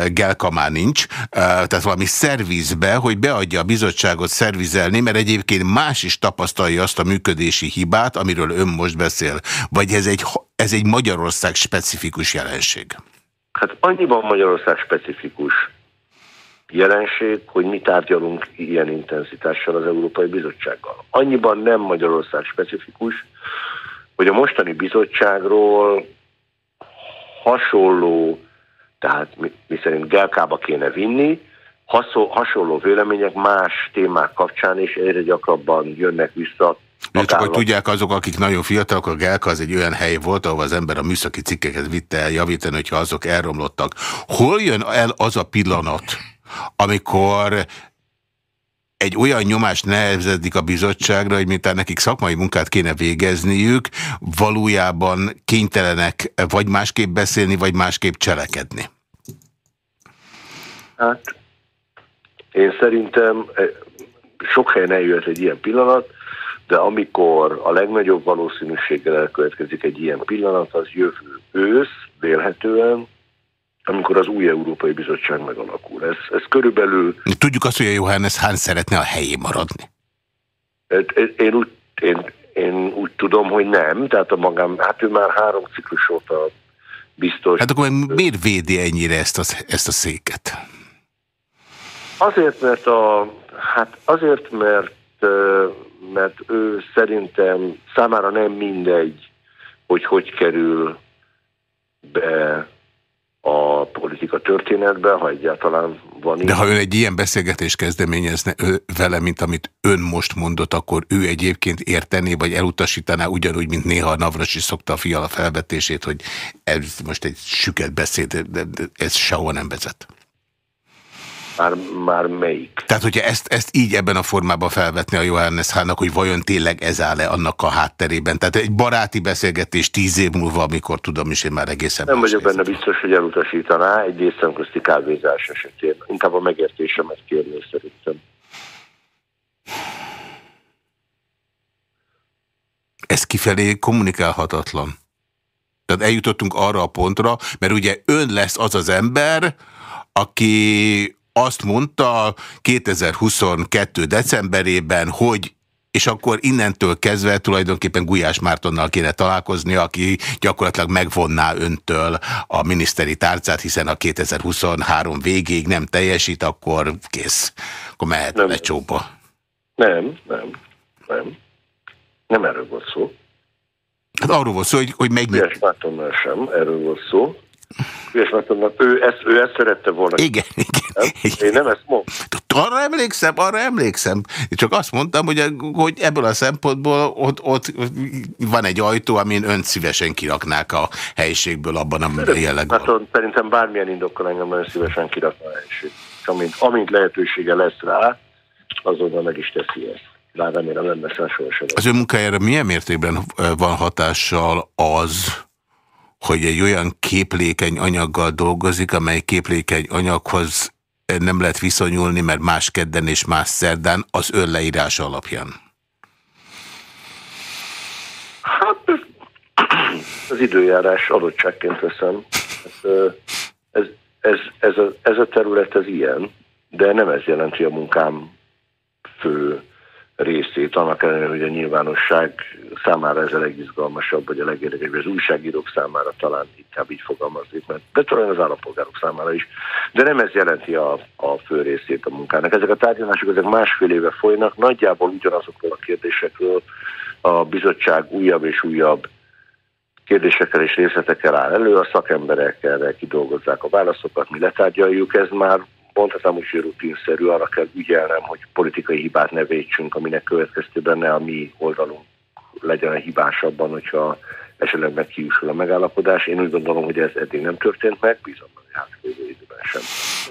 Gelka már nincs, tehát valami szervizbe, hogy beadja a bizottságot szervizelni, mert egyébként más is tapasztalja azt a működési hibát, amiről ön most beszél. Vagy ez egy, ez egy Magyarország specifikus jelenség? Hát annyiban Magyarország specifikus jelenség, hogy mi tárgyalunk ilyen intenzitással az Európai Bizottsággal. Annyiban nem Magyarország specifikus, hogy a mostani bizottságról hasonló, tehát mi, mi szerint Gelkába kéne vinni, hasonló vélemények más témák kapcsán is egyre gyakrabban jönnek vissza. Ja, csak hogy tudják azok, akik nagyon fiatalok, a Gelka az egy olyan hely volt, ahol az ember a műszaki cikkeket vitte el javítani, hogyha azok elromlottak. Hol jön el az a pillanat, amikor egy olyan nyomást nehezedik a bizottságra, hogy miután nekik szakmai munkát kéne végezniük, valójában kénytelenek vagy másképp beszélni, vagy másképp cselekedni? Hát, én szerintem eh, sok helyen eljöhet egy ilyen pillanat, de amikor a legnagyobb valószínűséggel elkövetkezik egy ilyen pillanat, az jövő ősz, vélhetően, amikor az új Európai Bizottság megalakul. Ez, ez körülbelül... Tudjuk azt, hogy a Johannes Hahn szeretne a helyén maradni. Én úgy, én, én úgy tudom, hogy nem, tehát a magám, hát ő már három ciklus óta biztos. Hát akkor miért védi ennyire ezt a, ezt a széket? Azért, mert a, hát azért, mert, mert ő szerintem számára nem mindegy, hogy hogy kerül be a politika történetben, ha egyáltalán van. De ha ön egy ilyen beszélgetést kezdeményezne vele, mint amit ön most mondott, akkor ő egyébként értené, vagy elutasítaná ugyanúgy, mint néha a Navras is szokta a fiala felvetését, hogy ez most egy süket beszéd, de ez sehol nem vezet. Már, már melyik? Tehát, hogyha ezt, ezt így ebben a formában felvetni a Johannes Hának, hogy vajon tényleg ez áll-e annak a hátterében. Tehát egy baráti beszélgetés tíz év múlva, amikor tudom is, én már egészen Nem vagyok benne biztos, hogy elutasítaná egy részemközti kávézás esetén. Inkább a megértésemet kérni szerintem. Ez kifelé kommunikálhatatlan. Tehát eljutottunk arra a pontra, mert ugye ön lesz az az ember, aki azt mondta 2022. decemberében, hogy és akkor innentől kezdve tulajdonképpen Gulyás Mártonnal kéne találkozni, aki gyakorlatilag megvonná öntől a miniszteri tárcát, hiszen a 2023 végéig nem teljesít, akkor kész. Akkor mehet nem. lecsóba. Nem, nem, nem. Nem erről volt szó. Hát arról volt szó, hogy, hogy meg... Gulyás Mártonnal sem, erről volt szó. Hülyes ő ezt, ő ezt szerette volna. Igen, igen. igen. Én nem ezt mondom. Arra emlékszem, arra emlékszem. Csak azt mondtam, hogy, hogy ebből a szempontból ott, ott van egy ajtó, amin ön szívesen kiraknák a helyiségből abban a jellegben. Hát szerintem bármilyen indokkal engem ön szívesen kirakna a helység. Amint, amint lehetősége lesz rá, azonnal meg is teszi ezt. Bár remélem nem lesz sohasem. Az ön munkájára milyen mértékben van hatással az, hogy egy olyan képlékeny anyaggal dolgozik, amely képlékeny anyaghoz nem lehet viszonyulni, mert más kedden és más szerdán az ön leírás alapján? Hát az időjárás adottságként veszem. Hát, ez, ez, ez, a, ez a terület az ilyen, de nem ez jelenti a munkám fő részét, annak ellenére, hogy a nyilvánosság számára ez a legizgalmasabb, vagy a legérdekesebb, az újságírók számára talán inkább így fogalmazik, mert de talán az állampolgárok számára is. De nem ez jelenti a, a fő részét a munkának. Ezek a tárgyalások ezek másfél éve folynak, nagyjából ugyanazokról a kérdésekről a bizottság újabb és újabb kérdésekkel és részletekkel áll elő, a szakemberek erre kidolgozzák a válaszokat, mi letárgyaljuk, ez már mondhatnám, hogy rutinszerű, arra kell ügyelnem, hogy politikai hibát ne vétsünk, aminek következtében ne a mi oldalunk legyen a hibásabban, hogyha esetleg megkiúsul a megállapodás. Én úgy gondolom, hogy ez eddig nem történt meg, bízom, hogy hát időben sem.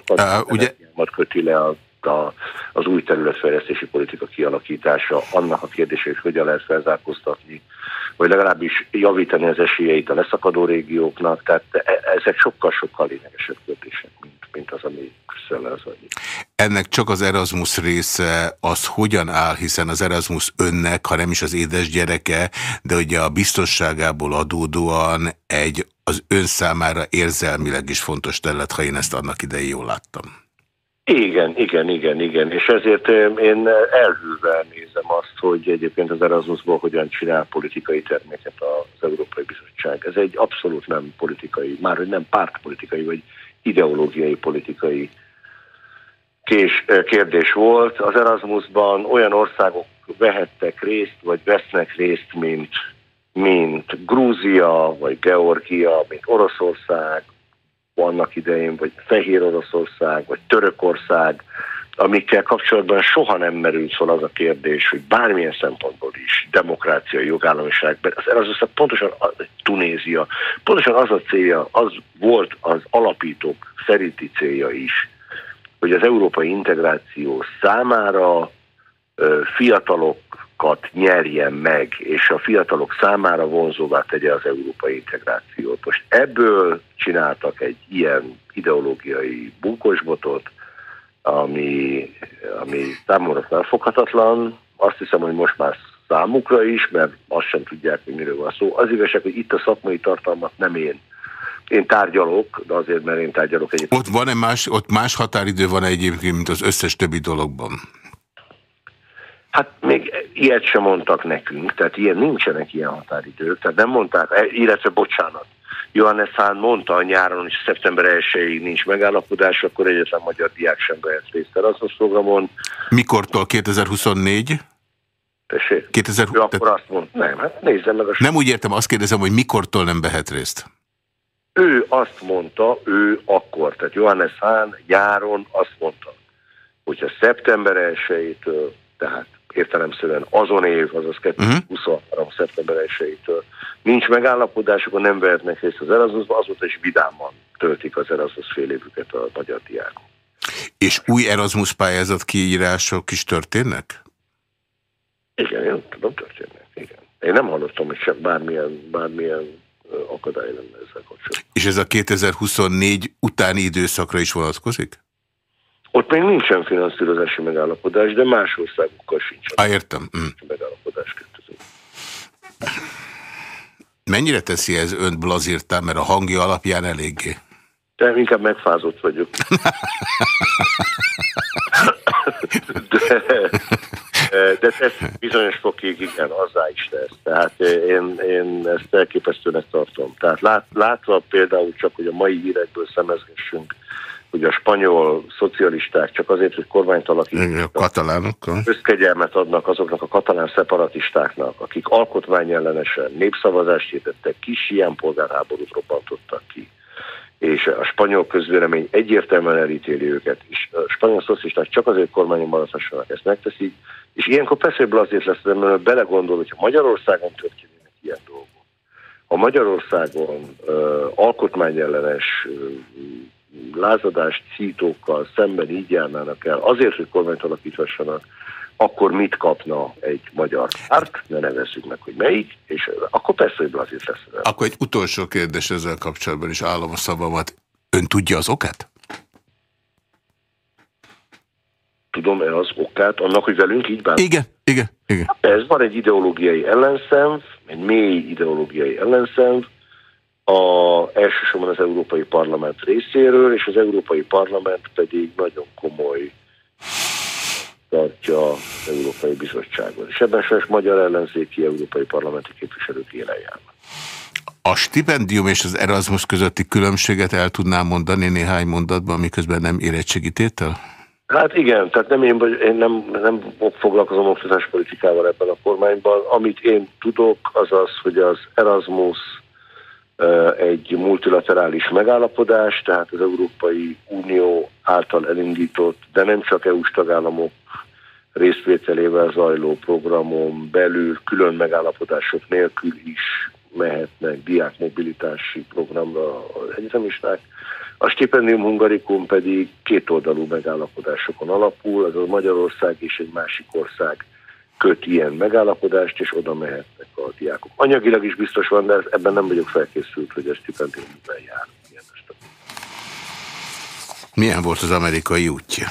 Uh, ugye... köti le a a, az új területfejlesztési politika kialakítása, annak a kérdése, hogy hogyan lehet felzárkóztatni, vagy legalábbis javítani az esélyeit a leszakadó régióknak, tehát e, ezek sokkal-sokkal lényegesebb kérdések, mint, mint az, ami Brüsszel az annyi. Ennek csak az Erasmus része az hogyan áll, hiszen az Erasmus önnek, ha nem is az édes gyereke, de ugye a biztonságából adódóan egy az ön számára érzelmileg is fontos terület, ha én ezt annak idején jól láttam. Igen, igen, igen, igen, és ezért én elhűvel nézem azt, hogy egyébként az Erasmusból hogyan csinál politikai terméket az Európai Bizottság. Ez egy abszolút nem politikai, már nem pártpolitikai, vagy ideológiai politikai kés, kérdés volt. Az Erasmusban olyan országok vehettek részt, vagy vesznek részt, mint, mint Grúzia, vagy Georgia, mint Oroszország, annak idején, vagy Fehér Oroszország, vagy Törökország, amikkel kapcsolatban soha nem merült fel az a kérdés, hogy bármilyen szempontból is demokrácia, jogállamiság, az Erasmus pontosan a, Tunézia, pontosan az a célja, az volt az alapítók szerinti célja is, hogy az európai integráció számára fiatalokat nyerjen meg, és a fiatalok számára vonzóvá tegye az európai integrációt. Most ebből csináltak egy ilyen ideológiai bunkosbotot, ami, ami számomra felfoghatatlan. Azt hiszem, hogy most már számukra is, mert azt sem tudják, hogy miről van szó. Az igazság, hogy itt a szakmai tartalmat nem én én tárgyalok, de azért, mert én tárgyalok egyébként. Ott van-e más, ott más határidő van -e egyébként, mint az összes többi dologban? Hát még ilyet sem mondtak nekünk, tehát ilyen nincsenek ilyen határidők, tehát nem mondták, e, illetve bocsánat, Johannes Hahn mondta a nyáron, hogy szeptember 1 nincs megállapodás, akkor egyetlen magyar diák sem vehet részt Erasmus programon. Mikortól 2024? Tessék? 2000... Ő akkor azt mondta, nem, hát nézzem meg a... Nem úgy értem, azt kérdezem, hogy mikortól nem vehet részt? Ő azt mondta, ő akkor, tehát Johannes Hahn nyáron azt mondta, hogyha szeptember 1-től, tehát értelemszerűen azon év, azaz 2023. Uh -huh. szeptember 1-től nincs megállapodás, akkor nem vehetnek részt az Erasmusba, azóta is vidáman töltik az Erasmus fél évüket a magyar diákok. És új Erasmus pályázat kiírások is történnek? Igen, én tudom, történnek. Igen. Én nem hallottam, hogy sem bármilyen, bármilyen akadály lenne ezzel kapcsolatban. És ez a 2024 utáni időszakra is vonatkozik? Ott még nincsen finanszírozási megállapodás, de más országokkal sincsen. Ah, értem. Mm. Megállapodás kötöző. Mennyire teszi ez önt blazírtán, mert a hangja alapján eléggé? De inkább megfázott vagyok. *laughs* de, de ez bizonyos fokig igen, azzá is lesz. Tehát én, én ezt elképesztőnek tartom. Tehát lát, látva például csak, hogy a mai hírekből szemezgessünk, hogy a spanyol szocialisták csak azért, hogy kormányt alakítottak, a katalánokkal. Összkegyelmet adnak azoknak a katalán szeparatistáknak, akik alkotmányellenesen népszavazást hirdettek, kis ilyen polgárháborút robbantottak ki és a spanyol közvélemény egyértelműen elítéli őket, és a spanyol szocialisták csak azért kormányon maradhassanak, ezt megteszik, és ilyenkor persze, azért lesz, mert belegondol, hogyha Magyarországon történnek ilyen dolgok, a Magyarországon uh, alkotmányellenes uh, lázadást szítókkal szemben így járnának el, azért, hogy kormányt alakíthassanak, akkor mit kapna egy magyar párt, ne nevezzük meg, hogy melyik, és akkor persze, hogy Blazit lesz. Akkor egy utolsó kérdés ezzel kapcsolatban is állom a szavamat. Ön tudja az okát? Tudom-e az okát annak, hogy velünk így bánunk? Igen, igen, igen. Hát ez van egy ideológiai ellenszenv, egy mély ideológiai ellenszenv, a, elsősorban az Európai Parlament részéről, és az Európai Parlament pedig nagyon komoly tartja az Európai Bizottságot. És ebben sajnos magyar ellenzéki európai parlamenti képviselők élen járnak. A stipendium és az Erasmus közötti különbséget el tudnám mondani néhány mondatban, miközben nem érettségítétel? Hát igen, tehát nem én, én nem, nem foglalkozom oktatáspolitikával ebben a kormányban. Amit én tudok, az az, hogy az Erasmus egy multilaterális megállapodás, tehát az Európai Unió által elindított, de nem csak EU-s tagállamok részvételével zajló programon belül külön megállapodások nélkül is mehetnek diákmobilitási programra az egyetemisták. A stipendium hungarikum pedig kétoldalú megállapodásokon alapul, az a Magyarország és egy másik ország köt ilyen megállapodást, és oda mehetnek a diákok. Anyagilag is biztos van, de ebben nem vagyok felkészült, hogy a stipendium mivel jár. Milyen volt az amerikai útja?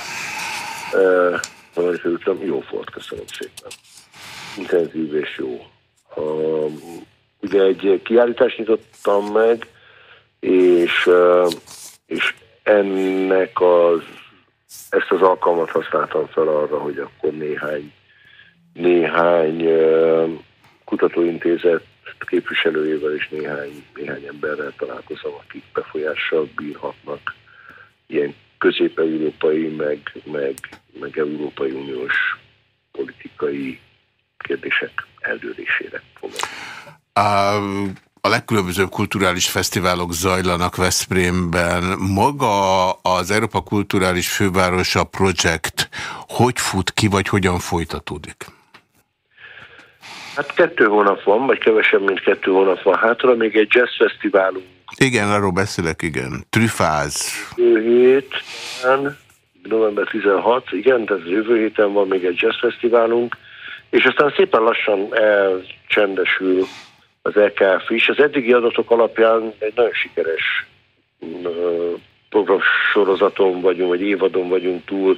Uh, amerikai útja jó volt, köszönöm szépen. Intenzív és jó. Uh, ugye egy kiállítást nyitottam meg, és, uh, és ennek az, ezt az alkalmat használtam fel arra, hogy akkor néhány néhány kutatóintézet képviselőjével és néhány, néhány emberrel találkozom, akik befolyással bírhatnak ilyen közép-európai, meg, meg, meg Európai Uniós politikai kérdések eldőlésére foglalkozni. A legkülönbözőbb kulturális fesztiválok zajlanak Veszprémben. Maga az Európa Kulturális Fővárosa projekt hogy fut ki, vagy hogyan folytatódik? Hát kettő hónap van, vagy kevesebb, mint kettő hónap van hátra, még egy jazz fesztiválunk. Igen, arról beszélek, igen. Trüfáz. Jövő hét, november 16, igen, tehát jövő héten van még egy jazz fesztiválunk, és aztán szépen lassan elcsendesül az EKF is. Az eddigi adatok alapján egy nagyon sikeres programsorozaton vagyunk, vagy évadon vagyunk túl,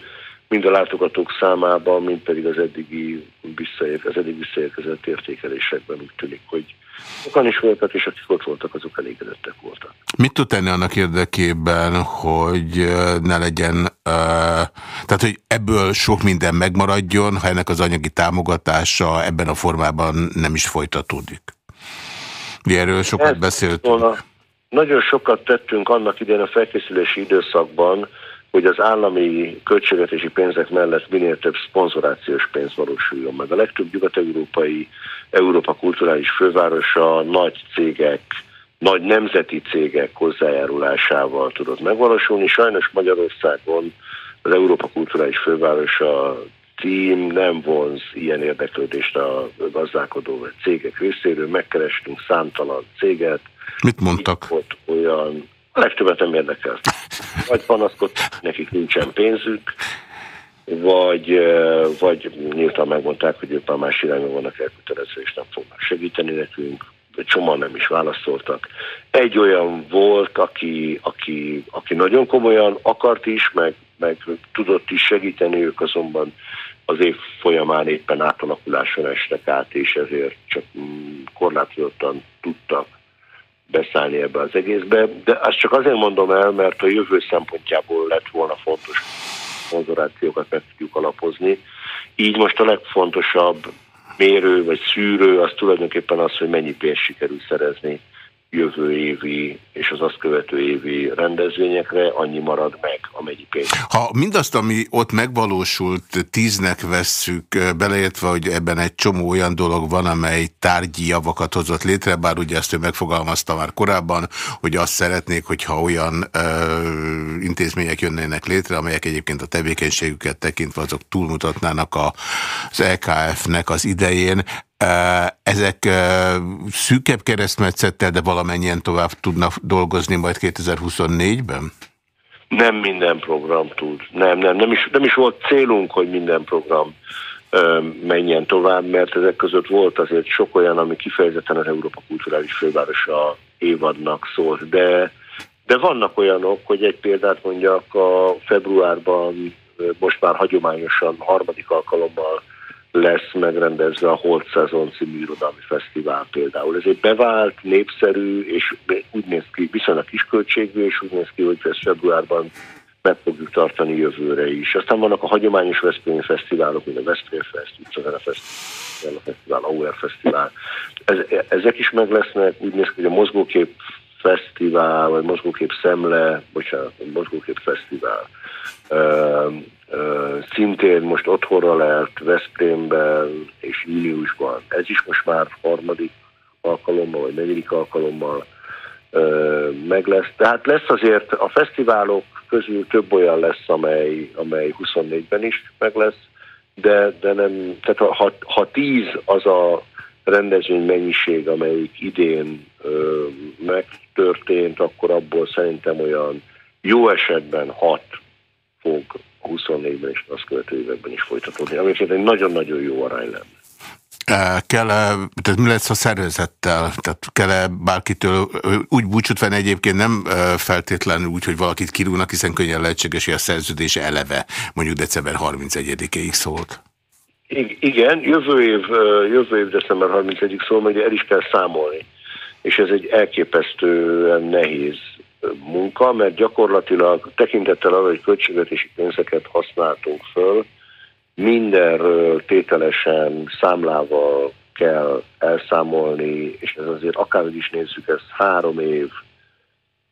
mind a látogatók számában, mind pedig az eddigi, visszaér, az eddig visszaérkezett értékelésekben úgy tűnik, hogy sokan is voltak, és akik ott voltak, azok elégedettek voltak. Mit tud tenni annak érdekében, hogy ne legyen, tehát hogy ebből sok minden megmaradjon, ha ennek az anyagi támogatása ebben a formában nem is folytatódik? Mi erről sokat Ez beszéltünk. Volna, nagyon sokat tettünk annak idején a felkészülési időszakban, hogy az állami költségvetési pénzek mellett minél több szponzorációs pénz valósuljon meg. A legtöbb nyugat-európai, Európa kulturális fővárosa nagy cégek, nagy nemzeti cégek hozzájárulásával tudott megvalósulni. Sajnos Magyarországon az Európa kulturális fővárosa cím nem vonz ilyen érdeklődést a gazdálkodó cégek részéről. Megkerestünk számtalan céget. Mit mondtak? Ott olyan a legtöbbet nem érdekel. Vagy panaszkodtak, nekik nincsen pénzük, vagy, vagy nyíltan megmondták, hogy ők már más irányban vannak elkötelezve, és nem fognak segíteni nekünk, de csomóan nem is válaszoltak. Egy olyan volt, aki, aki, aki nagyon komolyan akart is, meg, meg tudott is segíteni, ők azonban az év folyamán éppen átalakuláson estek át, és ezért csak mm, korlátozottan tudtak beszállni ebbe az egészbe, de azt csak azért mondom el, mert a jövő szempontjából lett volna fontos konzorációkat meg tudjuk alapozni. Így most a legfontosabb mérő vagy szűrő az tulajdonképpen az, hogy mennyi pénzt sikerül szerezni jövő évi és az azt követő évi rendezvényekre, annyi marad meg, pénz. Ha mindazt, ami ott megvalósult, tíznek vesszük, beleértve, hogy ebben egy csomó olyan dolog van, amely tárgyi javakat hozott létre, bár ugye ezt ő megfogalmazta már korábban, hogy azt szeretnék, hogyha olyan ö, intézmények jönnének létre, amelyek egyébként a tevékenységüket tekintve azok túlmutatnának az LKF-nek az idején. Ezek szűkebb keresztmetszettel, de valamennyien tovább tudnak dolgozni majd 2024-ben? Nem minden program tud. Nem, nem, nem is, nem is volt célunk, hogy minden program menjen tovább, mert ezek között volt azért sok olyan, ami kifejezetten az Európa Kulturális Fővárosa évadnak szólt, de, de vannak olyanok, hogy egy példát mondjak, a februárban most már hagyományosan harmadik alkalommal lesz megrendezve a Holt Szezon című irodalmi fesztivál például. Ez egy bevált, népszerű, és úgy néz ki, viszonylag kisköltségű, és úgy néz ki, hogy ezt februárban meg fogjuk tartani jövőre is. Aztán vannak a hagyományos Veszprémi fesztiválok, mint a Veszprém Fest, Utcavere Fesztivál, a Fesztivál, Auer Fesztivál. Ez, ezek is meg lesznek, úgy néz ki, hogy a Mozgókép Fesztivál, vagy Mozgókép Szemle, bocsánat, Mozgókép Fesztivál szintén most otthonra lehet Veszprémben és júniusban. Ez is most már harmadik alkalommal, vagy negyedik alkalommal meg lesz. Tehát lesz azért a fesztiválok közül több olyan lesz, amely, amely 24-ben is meg lesz, de, de nem, tehát ha, ha 10 az a rendezvény mennyiség, amelyik idén ö, megtörtént, akkor abból szerintem olyan jó esetben 6 fog a 24-ben és az követő években is folytatódni, ami egy nagyon-nagyon jó arány lenne. Kell-e, tehát mi lesz a szervezettel? Tehát kell-e bárkitől úgy búcsút venni egyébként nem feltétlenül úgy, hogy valakit kirúgnak, hiszen könnyen lehetséges, hogy a szerződés eleve mondjuk december 31-ig szólt. Igen, jövő év, jövő év december 31-ig szól, hogy el is kell számolni. És ez egy elképesztően nehéz munka, mert gyakorlatilag tekintettel arra, hogy költségvetési pénzeket használtunk föl, mindenről tételesen számlával kell elszámolni, és ez azért akárhogy is nézzük, ez három év,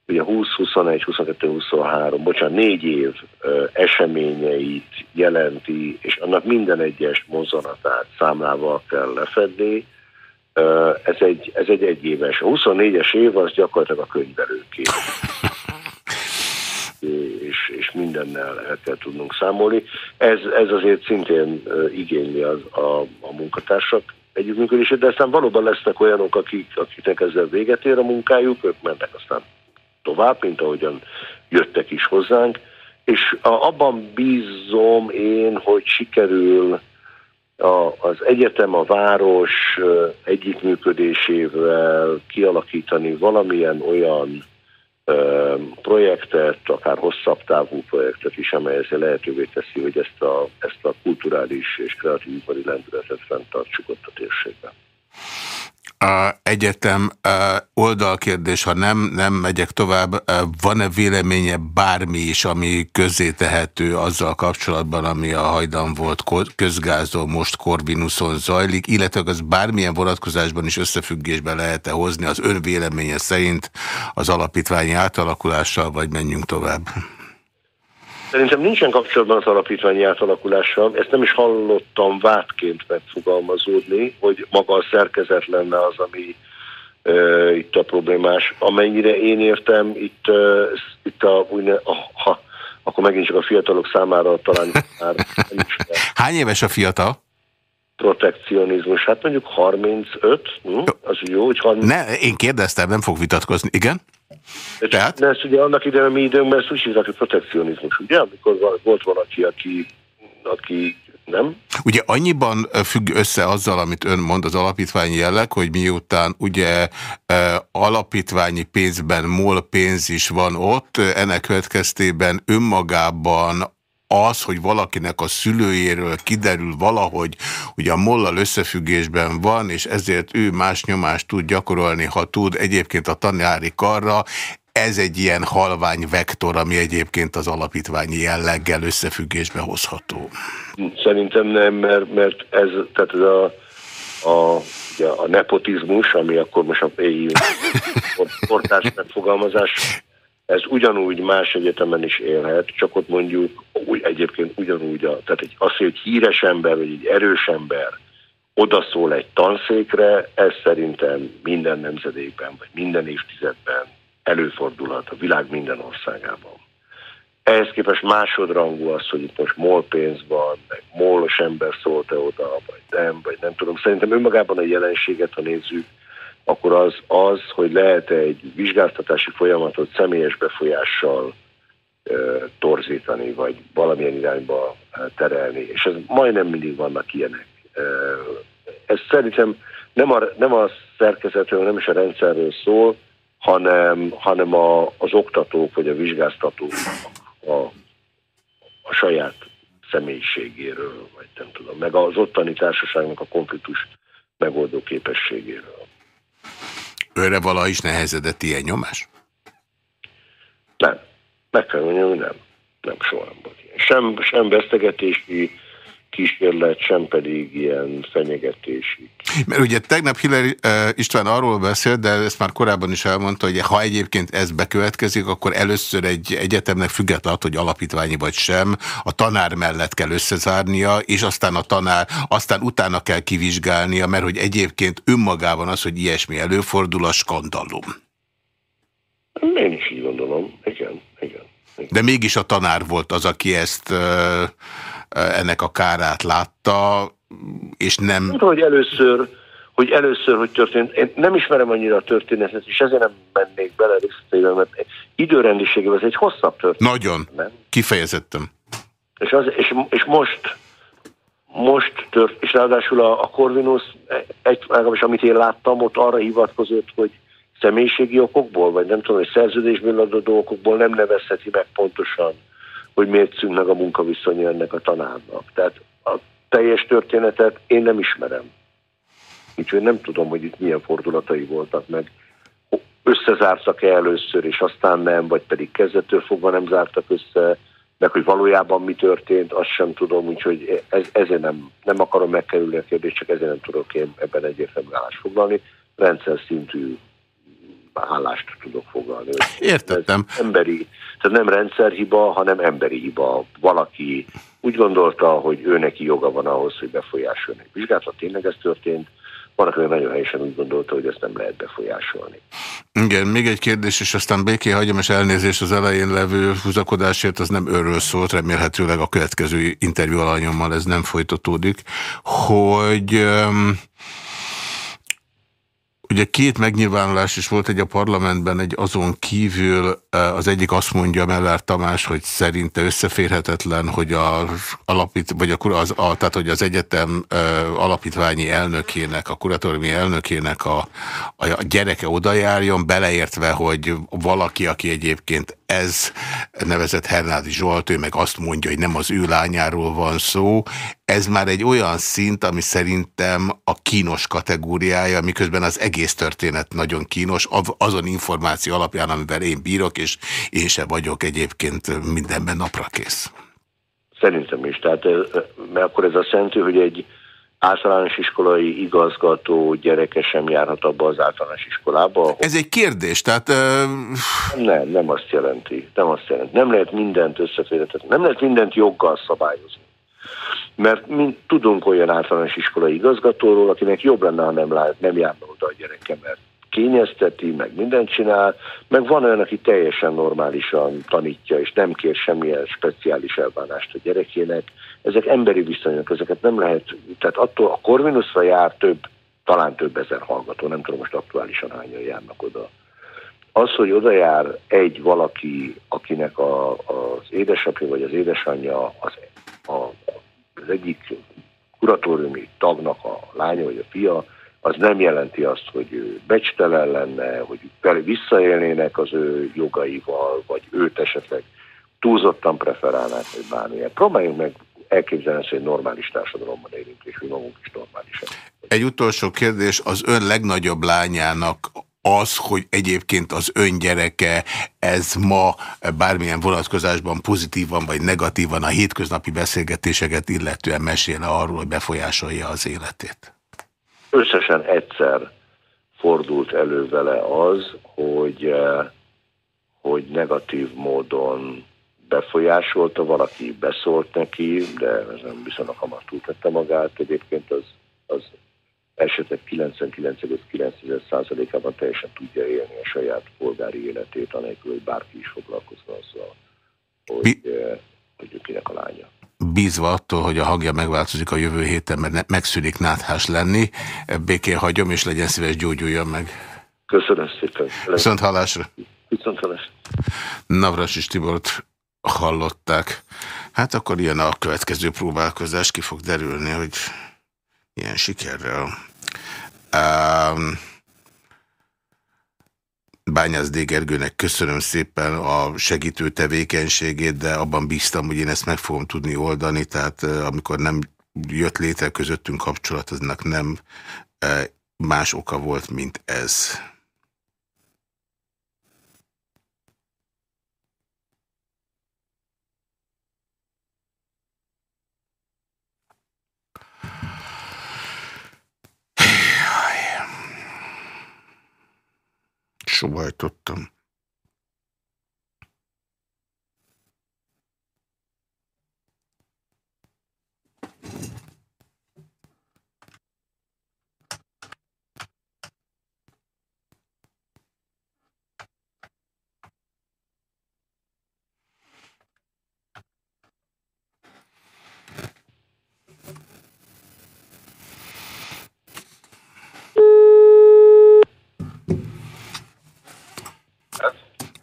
ugye 20, 21, 22, 23, bocsánat, négy év eseményeit jelenti, és annak minden egyes mozzanatát számlával kell lefedni. Ez egy, ez egy egyéves. A 24-es év az gyakorlatilag a könyvelőké. *laughs* és, és mindennel el kell tudnunk számolni. Ez, ez azért szintén igényli az, a, a munkatársak együttműködését, de aztán valóban lesznek olyanok, akik, akiknek ezzel véget ér a munkájuk, ők mennek aztán tovább, mint ahogyan jöttek is hozzánk, és abban bízom én, hogy sikerül a, az egyetem, a város együttműködésével kialakítani valamilyen olyan projektet, akár hosszabb távú projektet is, amely ezzel lehetővé teszi, hogy ezt a, ezt a kulturális és kreatív ipari lendületet fenntartsuk ott a térségben. A egyetem oldalkérdés, ha nem, nem megyek tovább, van-e véleménye bármi is, ami közé tehető azzal kapcsolatban, ami a hajdan volt közgázon, most Corvinuson zajlik, illetve az bármilyen vonatkozásban is összefüggésbe lehet-e hozni az ön véleménye szerint az alapítványi átalakulással, vagy menjünk tovább? Szerintem nincsen kapcsolatban az alapítványi átalakulással, ezt nem is hallottam vádként megfogalmazódni, hogy maga a szerkezet lenne az, ami uh, itt a problémás. Amennyire én értem, itt, uh, itt a, úgyne, uh, ha, akkor megint csak a fiatalok számára talán már *laughs* Hány éves a fiatal? Protekcionizmus, hát mondjuk 35, hm? az jó, hogy 30... Ne, én kérdeztem, nem fog vitatkozni, igen? De, Tehát? de ezt ugye annak idején mi időnkben ezt úgy hívták, hogy protekcionizmus, ugye? Amikor volt valaki, aki, aki nem? Ugye annyiban függ össze azzal, amit ön mond az alapítványi jelleg, hogy miután ugye alapítványi pénzben MOL pénz is van ott, ennek következtében önmagában az, hogy valakinek a szülőjéről kiderül valahogy, hogy a mollal összefüggésben van, és ezért ő más nyomást tud gyakorolni, ha tud egyébként a tanári karra, ez egy ilyen halvány vektor, ami egyébként az alapítványi jelleggel összefüggésbe hozható. Szerintem nem, mert, mert ez, tehát ez a, a, ugye a nepotizmus, ami akkor most a *laughs* portás megfogalmazás, ez ugyanúgy más egyetemen is élhet, csak ott mondjuk úgy, egyébként ugyanúgy, a, tehát egy, az, hogy egy híres ember, vagy egy erős ember odaszól egy tanszékre, ez szerintem minden nemzedékben, vagy minden évtizedben előfordulhat a világ minden országában. Ehhez képest másodrangú az, hogy itt most MOL pénz van, meg molos ember szólt-e oda, vagy nem, vagy nem tudom. Szerintem önmagában a jelenséget, ha nézzük, akkor az, az hogy lehet egy vizsgáztatási folyamatot személyes befolyással torzítani, vagy valamilyen irányba terelni. És ez majdnem mindig vannak ilyenek. Ez szerintem nem a, nem a szerkezetről, nem is a rendszerről szól, hanem, hanem a, az oktatók vagy a vizsgáztatók a, a saját személyiségéről, vagy nem tudom, meg az ottani társaságnak a konfliktus megoldó képességéről. Őre vala is nehezedett ilyen nyomás? Nem. Meg kell mondjam, hogy nem. Nem, soha nem volt ilyen. Sem, sem vesztegetési kísérlet, sem pedig ilyen fenyegetési. Mert ugye tegnap Hillary uh, István arról beszélt, de ezt már korábban is elmondta, hogy ha egyébként ez bekövetkezik, akkor először egy egyetemnek függetlenül, hogy alapítványi vagy sem, a tanár mellett kell összezárnia, és aztán a tanár, aztán utána kell kivizsgálnia, mert hogy egyébként önmagában az, hogy ilyesmi előfordul, a skandalum. Én is így gondolom, igen, igen. igen. De mégis a tanár volt az, aki ezt ennek a kárát látta, és nem... Hát, hogy először, hogy először, hogy történt, én nem ismerem annyira a történetet, és ezért nem mennék bele részleteivel, mert időrendiségében ez egy hosszabb történet. Nagyon. Nem? Kifejezettem. És, az, és, és most, most tört, és ráadásul a, a Corvinus, egy, legalábbis amit én láttam, ott arra hivatkozott, hogy személyiségi okokból, vagy nem tudom, hogy szerződésből adódó okokból nem nevezheti meg pontosan, hogy miért szűnt meg a munkaviszonya ennek a tanárnak. Tehát a teljes történetet én nem ismerem. Úgyhogy nem tudom, hogy itt milyen fordulatai voltak meg. Összezártak-e először, és aztán nem, vagy pedig kezdettől fogva nem zártak össze, meg hogy valójában mi történt, azt sem tudom, úgyhogy ez, ezért nem, nem akarom megkerülni a kérdést, csak ezért nem tudok én ebben egyértelmű állást foglalni. Rendszer szintű állást tudok foglalni. Értettem. Ez emberi, tehát nem rendszerhiba, hanem emberi hiba. Valaki úgy gondolta, hogy ő neki joga van ahhoz, hogy befolyásolni. Vizsgálta, tényleg ez történt, van, aki nagyon helyesen úgy gondolta, hogy ezt nem lehet befolyásolni. Igen, még egy kérdés, és aztán béké hagyom, és elnézést az elején levő húzakodásért, az nem örről szólt, remélhetőleg a következő interjú alanyommal ez nem folytatódik, hogy... Um, Ugye két megnyilvánulás is volt egy a parlamentben, egy azon kívül az egyik azt mondja Mellár Tamás, hogy szerinte összeférhetetlen, hogy az alapít, vagy a, az, a, tehát, hogy az egyetem alapítványi elnökének, a kuratóriumi elnökének a, a gyereke odajárjon, beleértve, hogy valaki, aki egyébként ez nevezett Hernádi Zsolt, ő meg azt mondja, hogy nem az ő lányáról van szó. Ez már egy olyan szint, ami szerintem a kínos kategóriája, miközben az egész történet nagyon kínos, azon információ alapján, amivel én bírok, és én se vagyok egyébként mindenben napra kész. Szerintem is. Tehát, mert akkor ez azt jelenti, hogy egy általános iskolai igazgató gyereke sem járhat abba az általános iskolába. Ahol... Ez egy kérdés, tehát... Uh... Nem, nem azt jelenti. Nem azt jelenti. Nem lehet mindent összeférhetetni. Nem lehet mindent joggal szabályozni. Mert mint tudunk olyan általános iskolai igazgatóról, akinek jobb lenne, ha nem, lát, nem járna oda a gyereke, mert kényezteti, meg mindent csinál, meg van olyan, aki teljesen normálisan tanítja, és nem kér semmilyen speciális elbánást a gyerekének. Ezek emberi viszonyok, ezeket nem lehet, tehát attól a Corvinusra jár több, talán több ezer hallgató, nem tudom most aktuálisan hányan járnak oda. Az, hogy oda jár egy valaki, akinek a, az édesapja vagy az édesanyja az, a, az egyik kuratóriumi tagnak a lánya vagy a fia, az nem jelenti azt, hogy ő becstelen lenne, hogy visszaélnének az ő jogaival, vagy őt esetleg túlzottan preferálnák, vagy bármilyen. Próbáljunk meg elképzelni hogy normális társadalomban élünk, és mi magunk is normálisan. Egy utolsó kérdés, az ön legnagyobb lányának az, hogy egyébként az ön gyereke ez ma bármilyen vonatkozásban pozitívan vagy negatívan a hétköznapi beszélgetéseket illetően mesél arról, hogy befolyásolja az életét? Összesen egyszer fordult elő vele az, hogy, eh, hogy negatív módon befolyásolta, valaki beszólt neki, de ezen viszonylag hamar túltette magát. Egyébként az, az esetek 99,9%-ában teljesen tudja élni a saját polgári életét, anélkül, hogy bárki is foglalkozna azzal, hogy, eh, hogy ő kinek a lánya bízva attól, hogy a hangja megváltozik a jövő héten, mert megszűnik náthás lenni. Békén hagyom, és legyen szíves, gyógyuljon meg. Köszönöm szépen. Viszont hallásra. Viszont hallásra. Navras és Tibort hallották. Hát akkor ilyen a következő próbálkozás, ki fog derülni, hogy ilyen sikerrel. Um, Bányász D. Gergőnek köszönöm szépen a segítő tevékenységét, de abban bíztam, hogy én ezt meg fogom tudni oldani, tehát amikor nem jött létre közöttünk kapcsolat, aznak nem más oka volt, mint ez. sóhajtottam. Thank you.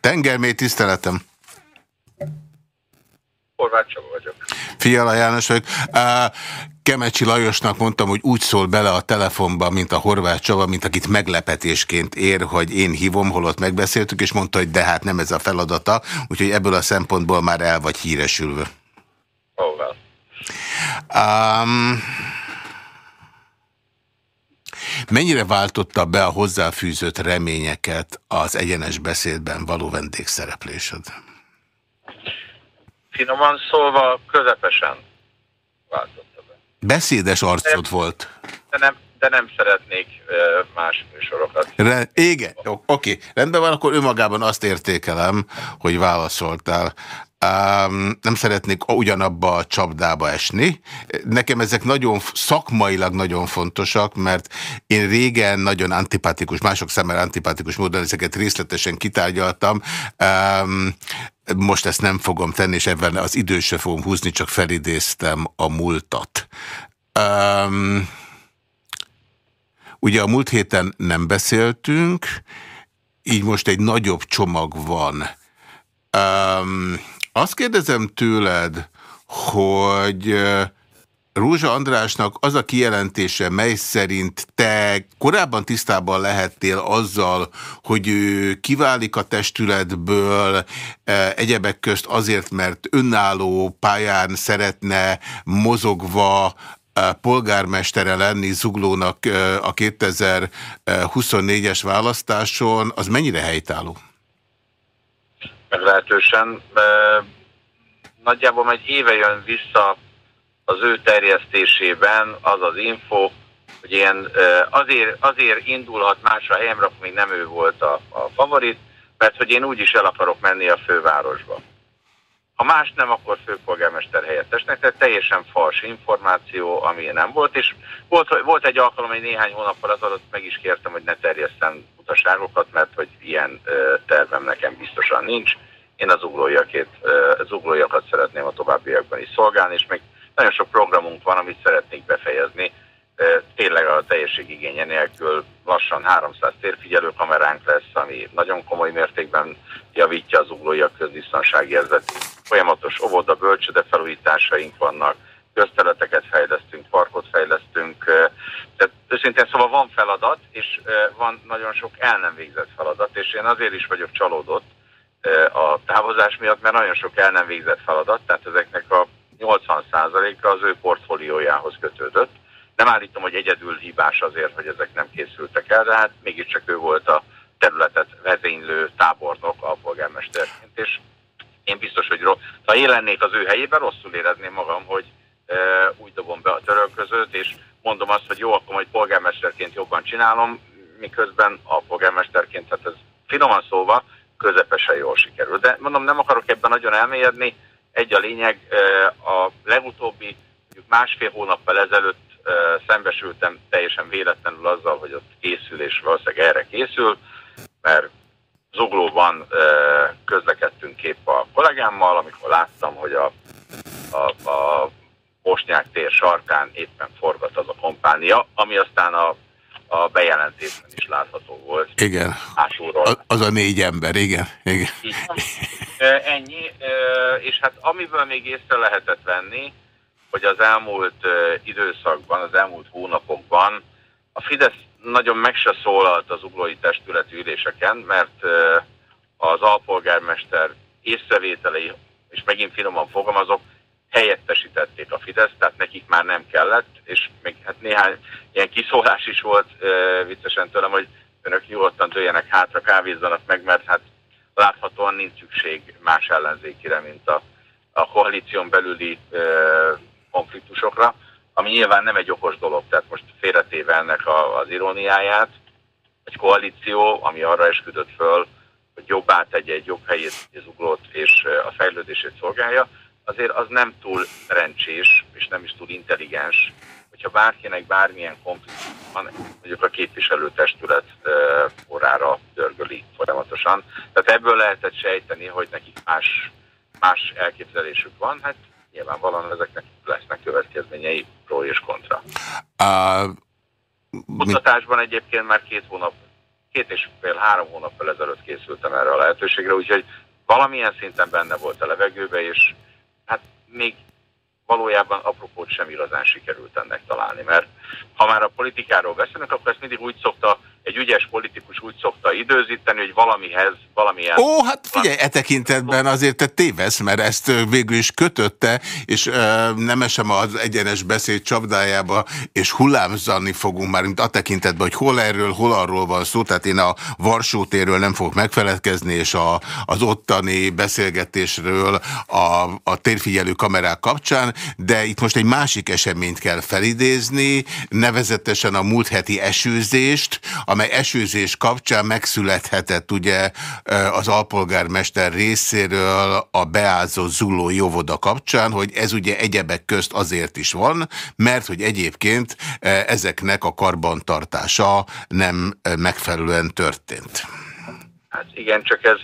Tengermély tiszteletem. Horváth Csaba vagyok. Fiala János vagyok. Kemecsi Lajosnak mondtam, hogy úgy szól bele a telefonba, mint a Horváth Csaba, mint akit meglepetésként ér, hogy én hívom, holott megbeszéltük, és mondta, hogy de hát nem ez a feladata, úgyhogy ebből a szempontból már el vagy híresülve. Oh, well. Um, mennyire váltotta be a hozzáfűzött reményeket az egyenes beszédben való vendégszereplésed? Finoman szólva közepesen váltotta be. Beszédes arcod volt. De nem, de nem szeretnék más műsorokat. Igen, oké. Okay. Rendben van, akkor önmagában azt értékelem, hogy válaszoltál. Um, nem szeretnék ugyanabba a csapdába esni. Nekem ezek nagyon szakmailag nagyon fontosak, mert én régen nagyon antipatikus, mások szemmel antipatikus módon ezeket részletesen kitárgyaltam. Um, most ezt nem fogom tenni, és ebben az időse fogom húzni, csak felidéztem a múltat. Um, ugye a múlt héten nem beszéltünk, így most egy nagyobb csomag van. Um, azt kérdezem tőled, hogy Rózsa Andrásnak az a kijelentése, mely szerint te korábban tisztában lehettél azzal, hogy ő kiválik a testületből egyebek közt azért, mert önálló pályán szeretne mozogva polgármestere lenni Zuglónak a 2024-es választáson, az mennyire helytálló? meglehetősen. Nagyjából egy éve jön vissza az ő terjesztésében az az info, hogy ilyen azért, azért indulhat másra helyemre, akkor még nem ő volt a, a favorit, mert hogy én úgyis el akarok menni a fővárosba. Ha más nem, akkor főpolgármester helyettesnek, tehát teljesen fals információ, ami nem volt, és volt, volt egy alkalom, hogy néhány hónappal az alatt meg is kértem, hogy ne terjesztem utaságokat, mert hogy ilyen tervem nekem biztosan nincs. Én az uglójakét, az uglójakat szeretném a továbbiakban is szolgálni, és még nagyon sok programunk van, amit szeretnék befejezni. Tényleg a teljesség igénye nélkül lassan 300 térfigyelő kameránk lesz, ami nagyon komoly mértékben javítja az uglóiak közbiztonsági érzetét. Folyamatos óvoda, bölcsöde felújításaink vannak, közteleteket fejlesztünk, parkot fejlesztünk. Tehát őszintén szóval van feladat, és van nagyon sok el nem végzett feladat, és én azért is vagyok csalódott a távozás miatt, mert nagyon sok el nem végzett feladat, tehát ezeknek a 80%-a az ő portfóliójához kötődött. Nem állítom, hogy egyedül hibás azért, hogy ezek nem készültek el, de hát mégiscsak ő volt a területet vezénylő tábornok a polgármesterként, és én biztos, hogy rossz. Ha én lennék az ő helyében, rosszul érezném magam, hogy e, úgy dobom be a törölközőt, és mondom azt, hogy jó, akkor majd polgármesterként jobban csinálom, miközben a polgármesterként, hát ez finoman szóval közepesen jól sikerül. De mondom, nem akarok ebben nagyon elmélyedni, egy a lényeg, e, a legutóbbi másfél hónappal ezelőtt szembesültem teljesen véletlenül azzal, hogy ott készül, és valószínűleg erre készül, mert Zuglóban közlekedtünk épp a kollégámmal, amikor láttam, hogy a, a, a Bosnyák tér sarkán éppen forgat az a kompánia, ami aztán a, a bejelentésben is látható volt. Igen. Az, az a négy ember, igen. igen. Ennyi, és hát amiből még észre lehetett venni, hogy az elmúlt időszakban, az elmúlt hónapokban a Fidesz nagyon meg se szólalt az uglói testületi üléseken, mert az alpolgármester észrevételei, és megint finoman fogalmazok, helyettesítették a Fidesz, tehát nekik már nem kellett, és még hát néhány ilyen kiszólás is volt viccesen tőlem, hogy önök nyugodtan dőljenek hátra, kávézzanak meg, mert hát láthatóan nincs szükség más ellenzékire, mint a, a koalíción belüli konfliktusokra ami nyilván nem egy okos dolog, tehát most félretéve ennek a, az iróniáját, egy koalíció, ami arra esküdött föl, hogy jobbá tegye egy jobb helyét zuglót és a fejlődését szolgálja, azért az nem túl rencsés, és nem is túl intelligens, hogyha bárkinek bármilyen konfliktus van, mondjuk a képviselőtestület órára dörgöli folyamatosan. Tehát ebből lehetett sejteni, hogy nekik más, más elképzelésük van. Hát nyilvánvalóan ezeknek lesznek következményei pro és kontra. Uh, Kutatásban egyébként már két hónap két és fél-három hónappal ezelőtt készültem erre a lehetőségre, úgyhogy valamilyen szinten benne volt a levegőbe, és hát még valójában apropót sem igazán sikerült ennek találni, mert ha már a politikáról beszélünk, akkor ezt mindig úgy szokta, egy ügyes politikus úgy szokta időzíteni, hogy valamihez, valamilyen... Ó, hát figyelj, e tekintetben azért te tévesz, mert ezt végül is kötötte, és uh, nem esem az egyenes beszéd csapdájába, és hullámzani fogunk már, mint a tekintetben, hogy hol erről, hol arról van szó, tehát én a Varsó térről nem fogok megfeledkezni, és a, az ottani beszélgetésről a, a térfigyelő kamerák kapcsán, de itt most egy másik eseményt kell felidézni, nevezetesen a múlt heti esőzést, amely esőzés kapcsán megszülethetett ugye az alpolgármester részéről a beázott Zuló Jovoda kapcsán, hogy ez ugye egyebek közt azért is van, mert hogy egyébként ezeknek a karbantartása nem megfelelően történt. Hát igen, csak ez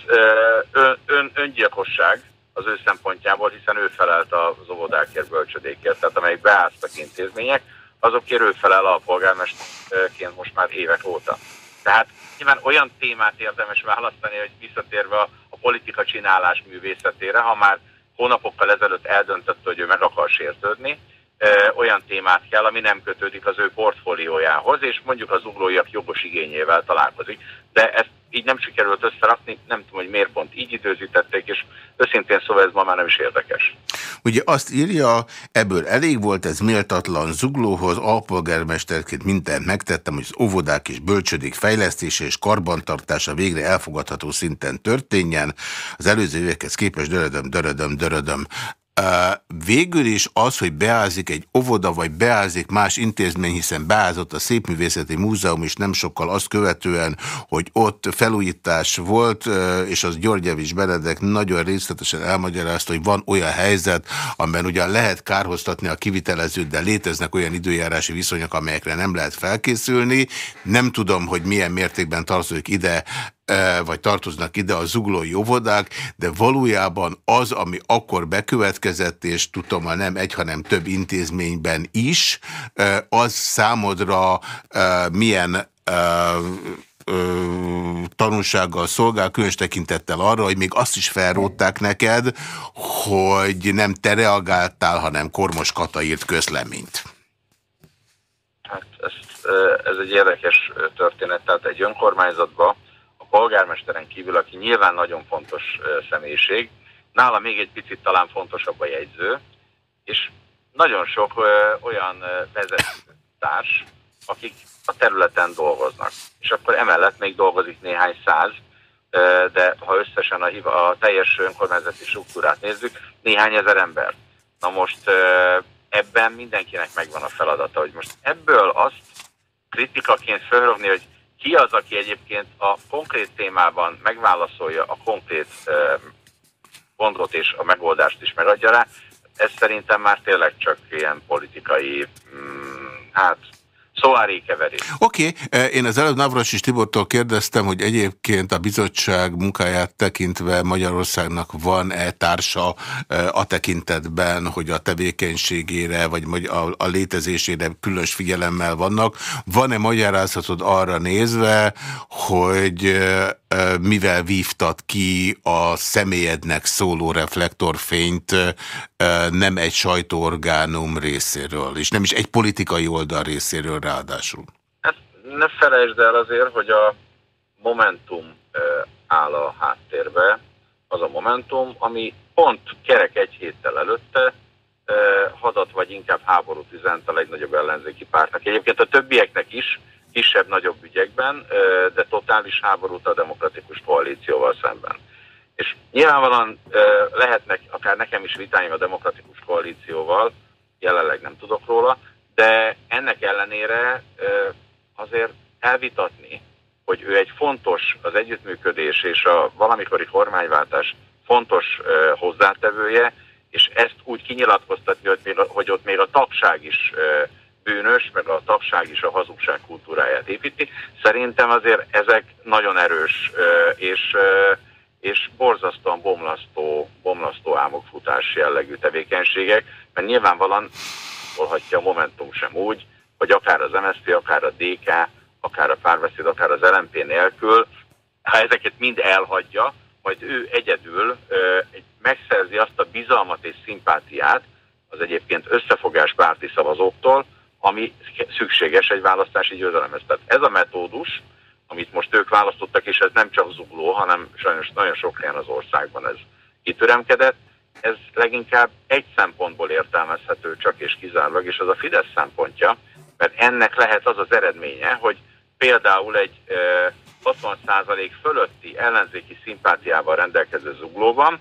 ön, ön, öngyilkosság az ő szempontjából, hiszen ő felelt az óvodákért, bölcsödékért, tehát amelyik beáztak intézmények, azokért ő felel a polgármesterként most már évek óta. Tehát nyilván olyan témát érdemes választani, hogy visszatérve a, a politika csinálás művészetére, ha már hónapokkal ezelőtt eldöntött, hogy ő meg akar sértődni, olyan témát kell, ami nem kötődik az ő portfóliójához, és mondjuk az uglóiak jogos igényével találkozik. De ezt így nem sikerült összerakni, nem tudom, hogy miért pont így időzítették, és őszintén szóval ez ma már nem is érdekes. Ugye azt írja, ebből elég volt, ez méltatlan zuglóhoz, alpolgármesterként mindent megtettem, hogy az óvodák és bölcsödik fejlesztése és karbantartása végre elfogadható szinten történjen. Az előző évekhez képest dörödöm, dörödöm, dörödöm. Végül is az, hogy beázik egy óvoda, vagy beázik más intézmény, hiszen beázott a Szépművészeti Múzeum is nem sokkal azt követően, hogy ott felújítás volt, és az Györgyevics Benedek nagyon részletesen elmagyarázta, hogy van olyan helyzet, amiben ugyan lehet kárhoztatni a kivitelezőt, de léteznek olyan időjárási viszonyok, amelyekre nem lehet felkészülni. Nem tudom, hogy milyen mértékben tartozik ide vagy tartoznak ide a zuglói óvodák, de valójában az, ami akkor bekövetkezett, és tudom, hogy nem egy, hanem több intézményben is, az számodra milyen tanulsággal szolgál, különös tekintettel arra, hogy még azt is felrótták neked, hogy nem te reagáltál, hanem Kormos Kata írt közleményt. Hát ez, ez egy érdekes történet, tehát egy önkormányzatban polgármesteren kívül, aki nyilván nagyon fontos személyiség, nála még egy picit talán fontosabb a jegyző, és nagyon sok olyan vezetőtárs, akik a területen dolgoznak. És akkor emellett még dolgozik néhány száz, de ha összesen a, a teljes önkormányzati struktúrát nézzük, néhány ezer ember. Na most ebben mindenkinek megvan a feladata, hogy most ebből azt kritikaként felrogni, hogy ki az, aki egyébként a konkrét témában megválaszolja a konkrét gondot és a megoldást is megadja rá, ez szerintem már tényleg csak ilyen politikai, mm, hát Szóárékeverés. Oké, okay. én az előbb Navras és Tibortól kérdeztem, hogy egyébként a bizottság munkáját tekintve Magyarországnak van-e társa a tekintetben, hogy a tevékenységére vagy a, a létezésére különös figyelemmel vannak. Van-e magyarázatod arra nézve, hogy mivel vívtad ki a személyednek szóló reflektorfényt nem egy sajtóorgánum részéről, és nem is egy politikai oldal részéről ráadásul? Hát ne felejtsd el azért, hogy a Momentum áll a háttérbe, az a Momentum, ami pont kerek egy héttel előtte hadat vagy inkább háborút üzent a legnagyobb ellenzéki pártnak. Egyébként a többieknek is, kisebb-nagyobb ügyekben, de totális háborút a demokratikus koalícióval szemben. És nyilvánvalóan lehetnek akár nekem is vitáim a demokratikus koalícióval, jelenleg nem tudok róla, de ennek ellenére azért elvitatni, hogy ő egy fontos, az együttműködés és a valamikori kormányváltás fontos hozzátevője, és ezt úgy kinyilatkoztatni, hogy, ott még a tagság is bűnös, meg a tagság is a hazugság kultúráját építi. Szerintem azért ezek nagyon erős és, és borzasztóan bomlasztó, bomlasztó álmokfutás jellegű tevékenységek, mert nyilvánvalóan olhatja a Momentum sem úgy, hogy akár az MSZP, akár a DK akár a párbeszéd, akár az LMP nélkül, ha ezeket mind elhagyja, majd ő egyedül megszerzi azt a bizalmat és szimpátiát az egyébként összefogás párti szavazóktól, ami szükséges egy választási győzelemhez. Tehát ez a metódus, amit most ők választottak, és ez nem csak zugló, hanem sajnos nagyon sok helyen az országban ez kitöremkedett, ez leginkább egy szempontból értelmezhető csak és kizárólag, és az a Fidesz szempontja, mert ennek lehet az az eredménye, hogy például egy 60% fölötti ellenzéki szimpátiával rendelkező zuglóban,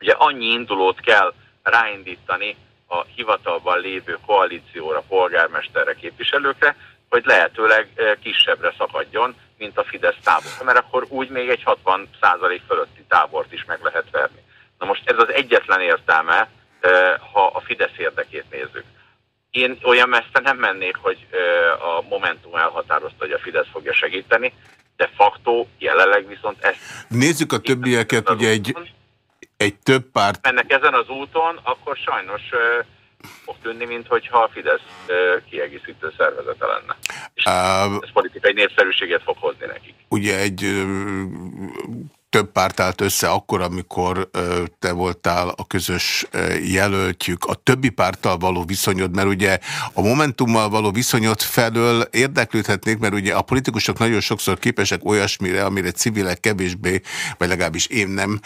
ugye annyi indulót kell ráindítani a hivatalban lévő koalícióra, polgármesterre, képviselőkre, hogy lehetőleg kisebbre szakadjon, mint a Fidesz tábor. Mert akkor úgy még egy 60% fölötti tábort is meg lehet verni. Na most ez az egyetlen értelme, ha a Fidesz érdekét nézzük. Én olyan messze nem mennék, hogy a Momentum elhatározta, hogy a Fidesz fogja segíteni, de facto jelenleg viszont ezt... Nézzük a többieket, ugye egy, egy több párt... Mennek ezen az úton, akkor sajnos fog tűnni, mintha a Fidesz kiegészítő szervezete lenne. És uh, ez politikai népszerűséget fog hozni nekik. Ugye egy több párt állt össze akkor, amikor te voltál a közös jelöltjük. A többi párttal való viszonyod, mert ugye a Momentummal való viszonyod felől érdeklődhetnék, mert ugye a politikusok nagyon sokszor képesek olyasmire, amire civilek kevésbé, vagy legalábbis én nem,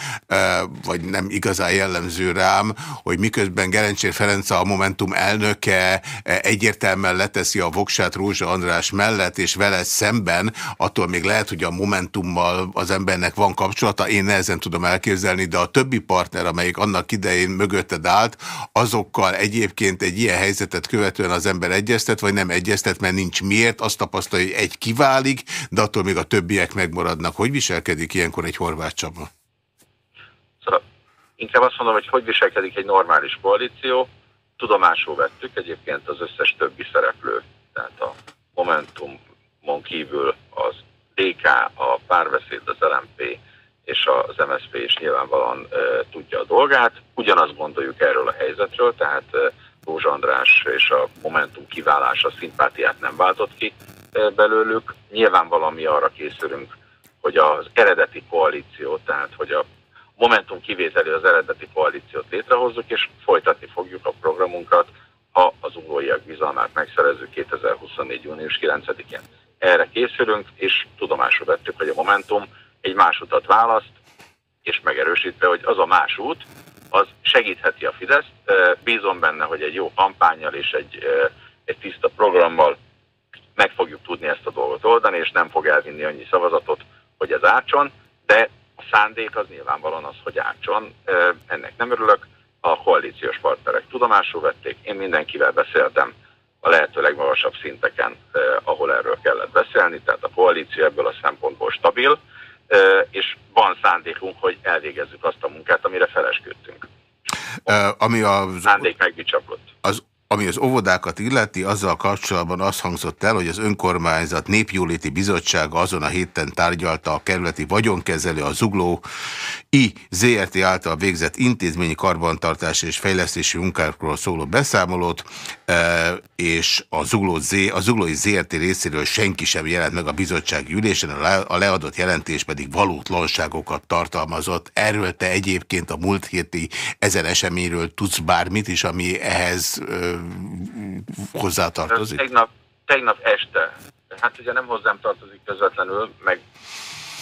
vagy nem igazán jellemző rám, hogy miközben Gerencsér Ferenc a Momentum elnöke egyértelműen leteszi a voksát Rózsa András mellett, és vele szemben, attól még lehet, hogy a Momentummal az embernek van kapcsolat, kapcsolata, én nehezen tudom elképzelni, de a többi partner, amelyik annak idején mögötted állt, azokkal egyébként egy ilyen helyzetet követően az ember egyeztet, vagy nem egyeztet, mert nincs miért, azt tapasztalja, hogy egy kiválik, de attól még a többiek megmaradnak. Hogy viselkedik ilyenkor egy horvát Csaba? Szóval inkább azt mondom, hogy hogy viselkedik egy normális koalíció. Tudomásul vettük egyébként az összes többi szereplő, tehát a Momentumon kívül az DK, a párbeszéd, az LMP, és az MSZP is nyilvánvalóan tudja a dolgát. Ugyanazt gondoljuk erről a helyzetről, tehát Rózsa András és a Momentum kiválása szimpátiát nem váltott ki belőlük. Nyilvánvalóan mi arra készülünk, hogy az eredeti koalíció, tehát hogy a Momentum kivételi az eredeti koalíciót létrehozzuk, és folytatni fogjuk a programunkat, ha az ugóiak bizalmát megszerezzük 2024. június 9-én. Erre készülünk, és tudomásul vettük, hogy a Momentum egy más utat választ, és megerősítve, hogy az a más út, az segítheti a Fideszt. Bízom benne, hogy egy jó kampányjal és egy, egy tiszta programmal meg fogjuk tudni ezt a dolgot oldani, és nem fog elvinni annyi szavazatot, hogy ez ártson, de a szándék az nyilvánvalóan az, hogy ártson. Ennek nem örülök. A koalíciós partnerek tudomásul vették, én mindenkivel beszéltem a lehető legmagasabb szinteken, ahol erről kellett beszélni, tehát a koalíció ebből a szempontból stabil, és van szándékunk, hogy elvégezzük azt a munkát, amire felesküdtünk. Ami a szándék megbicsapott. Az ami az óvodákat illeti, azzal kapcsolatban azt hangzott el, hogy az önkormányzat népjóléti bizottsága azon a héten tárgyalta a kerületi vagyonkezelő, a Zugló I ZRT által végzett intézményi karbantartási és fejlesztési munkákról szóló beszámolót, e, és a, Zugló Z, a Zuglói ZRT részéről senki sem jelent meg a bizottsági ülésen, a leadott jelentés pedig valótlanságokat tartalmazott. Erről te egyébként a múlt héti ezen eseményről tudsz bármit is, ami ehhez hozzátartozik? Tegnap, tegnap este, hát ugye nem hozzám tartozik közvetlenül, meg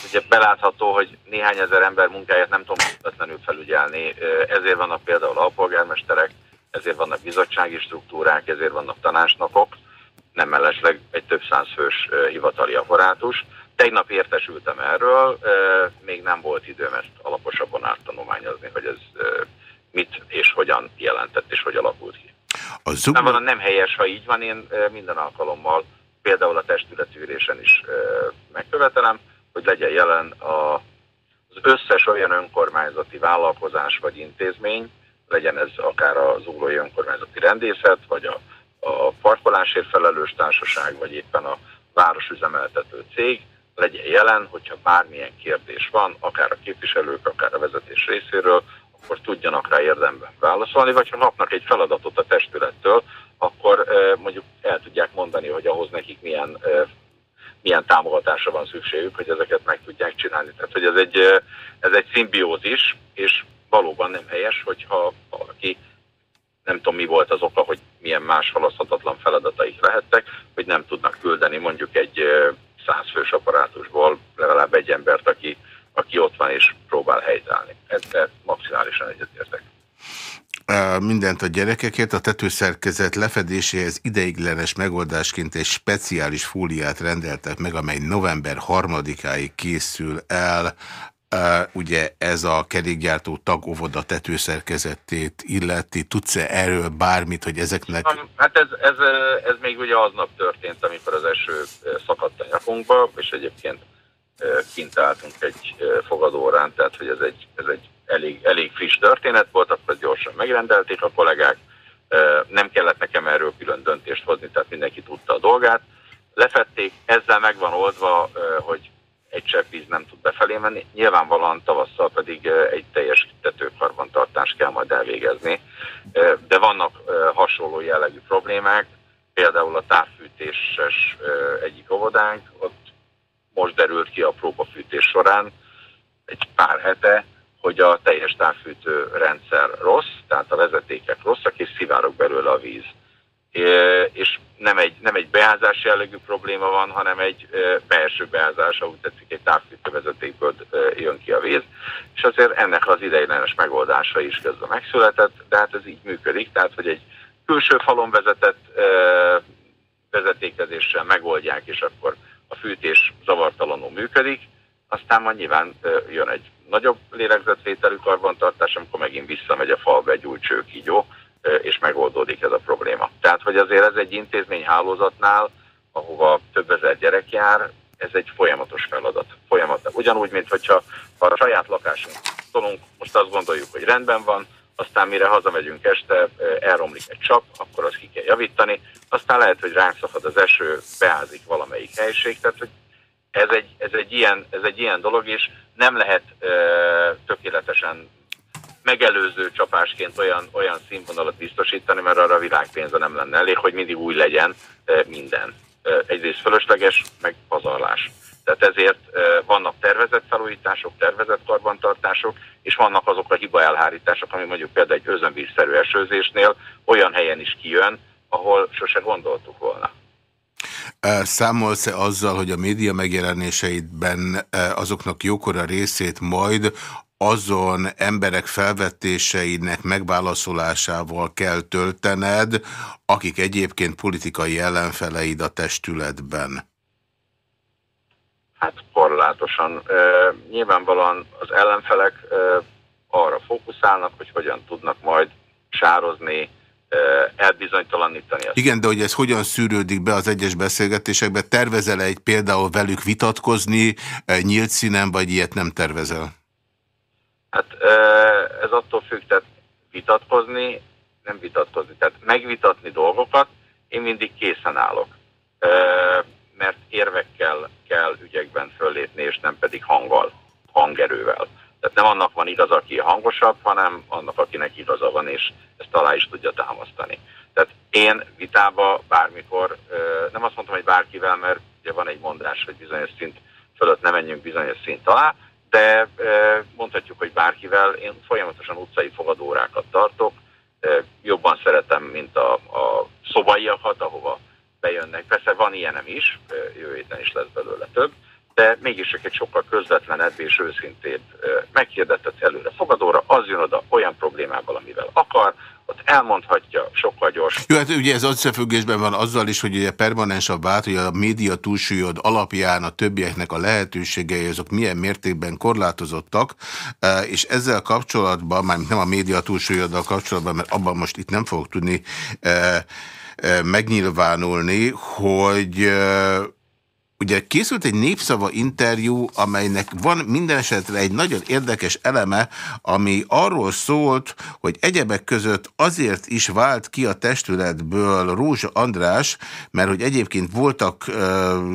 ugye belátható, hogy néhány ezer ember munkáját nem tudom közvetlenül felügyelni, ezért vannak például alpolgármesterek, ezért vannak bizottsági struktúrák, ezért vannak tanácsnokok, nem mellesleg egy több száz fős hivatali apparátus. Tegnap értesültem erről, még nem volt időm ezt alaposabban áttanulmányozni, hogy ez mit és hogyan jelentett és hogy alakult ki. A zug... nem, nem helyes, ha így van, én minden alkalommal például a testületűrésen is megkövetelem, hogy legyen jelen a, az összes olyan önkormányzati vállalkozás vagy intézmény, legyen ez akár az uglói önkormányzati rendészet, vagy a, a parkolásért felelős társaság, vagy éppen a városüzemeltető cég, legyen jelen, hogyha bármilyen kérdés van, akár a képviselők, akár a vezetés részéről, akkor tudjanak rá érdemben válaszolni, vagy ha kapnak egy feladatot a testülettől, akkor mondjuk el tudják mondani, hogy ahhoz nekik milyen milyen támogatásra van szükségük, hogy ezeket meg tudják csinálni. Tehát, hogy ez egy, ez egy szimbiózis, és valóban nem helyes, hogyha valaki nem tudom mi volt az oka, hogy milyen más halaszthatatlan feladataik lehettek, hogy nem tudnak küldeni mondjuk egy százfős apparátusból legalább egy embert, aki, aki ott van és próbál helytállni. Ezzel maximálisan egyetértek mindent a gyerekekért, a tetőszerkezet lefedéséhez ideiglenes megoldásként egy speciális fóliát rendeltek meg, amely november 3-áig készül el. Ugye ez a kerékgyártó tagóvoda tetőszerkezetét illeti. Tudsz-e erről bármit, hogy ezeknek... Hát ez, ez, ez még ugye aznap történt, amikor az eső szakadt a nyakunkba, és egyébként kint álltunk egy fogadórán, tehát hogy ez egy, ez egy elég, elég friss történet volt, akkor gyorsan megrendelték a kollégák, nem kellett nekem erről külön döntést hozni, tehát mindenki tudta a dolgát. Lefették, ezzel megvan oldva, hogy egy csepp víz nem tud befelé menni, nyilvánvalóan tavasszal pedig egy teljes tetőkarbantartást kell majd elvégezni, de vannak hasonló jellegű problémák, például a távfűtéses egyik óvodánk, ott most derült ki a próbafűtés során, egy pár hete, hogy a teljes távfűtő rendszer rossz, tehát a vezetékek rosszak, és szivárok belőle a víz. És nem egy, nem egy beázás jellegű probléma van, hanem egy belső beázás, ahogy tetszik, egy távfűtő vezetékből jön ki a víz, és azért ennek az ideiglenes megoldása is közben megszületett, de hát ez így működik, tehát hogy egy külső falon vezetett vezetékezéssel megoldják, és akkor a fűtés zavartalanul működik, aztán majd nyilván jön egy nagyobb lélegzetvételű karbantartás, amikor megint visszamegy a falba egy új csőkígyó, és megoldódik ez a probléma. Tehát, hogy azért ez egy intézményhálózatnál, ahova több ezer gyerek jár, ez egy folyamatos feladat. Folyamat. Ugyanúgy, mint hogyha ha a saját lakásunk tolunk, most azt gondoljuk, hogy rendben van, aztán mire hazamegyünk este, elromlik egy csap, akkor azt ki kell javítani, aztán lehet, hogy ránk szakad az eső, beázik valamelyik helység, tehát hogy ez egy, ez egy, ilyen, ez egy ilyen dolog, és nem lehet ö, tökéletesen megelőző csapásként olyan, olyan színvonalat biztosítani, mert arra a világpénze nem lenne elég, hogy mindig új legyen minden. Egyrészt fölösleges, meg pazarlás. Tehát ezért vannak tervezett felújítások, tervezett karbantartások, és vannak azok a hiba elhárítások, ami mondjuk például egy özönvízszerű esőzésnél olyan helyen is kijön, ahol sose gondoltuk volna. Számolsz-e azzal, hogy a média megjelenéseidben azoknak jókora részét majd azon emberek felvetéseinek megválaszolásával kell töltened, akik egyébként politikai ellenfeleid a testületben? Hát korlátosan. nyilvánvalóan az ellenfelek arra fókuszálnak, hogy hogyan tudnak majd sározni, elbizonytalanítani. Azt. Igen, de hogy ez hogyan szűrődik be az egyes beszélgetésekbe? Tervezel-e egy például velük vitatkozni nyílt színen, vagy ilyet nem tervezel? Hát ez attól függ, tehát vitatkozni, nem vitatkozni, tehát megvitatni dolgokat, én mindig készen állok. Hangosabb, hanem annak, akinek igaza van, és ezt alá is tudja támasztani. Tehát én vitába bármikor, nem azt mondtam, hogy bárkivel, mert ugye van egy mondás, hogy bizonyos szint fölött nem menjünk bizonyos szint alá, de mondhatjuk, hogy bárkivel én folyamatosan utcai fogadórákat tartok, jobban szeretem, mint a, a szobaiakat, ahova bejönnek. Persze van ilyenem is, jövő héten is lesz belőle több, de mégis csak egy sokkal közvetlenebb és őszintébb meghirdetett előre fogadóra, az jön oda olyan problémával, amivel akar, ott elmondhatja sokkal gyorsan. Jó, hát ugye ez összefüggésben van azzal is, hogy ugye permanensabb vált, hogy a média túlsúlyod alapján a többieknek a lehetőségei azok milyen mértékben korlátozottak, és ezzel kapcsolatban, mármint nem a média túlsúlyoddal kapcsolatban, mert abban most itt nem fogok tudni megnyilvánulni, hogy Ugye készült egy népszava interjú, amelynek van minden esetre egy nagyon érdekes eleme, ami arról szólt, hogy egyebek között azért is vált ki a testületből Rózsa András, mert hogy egyébként voltak uh,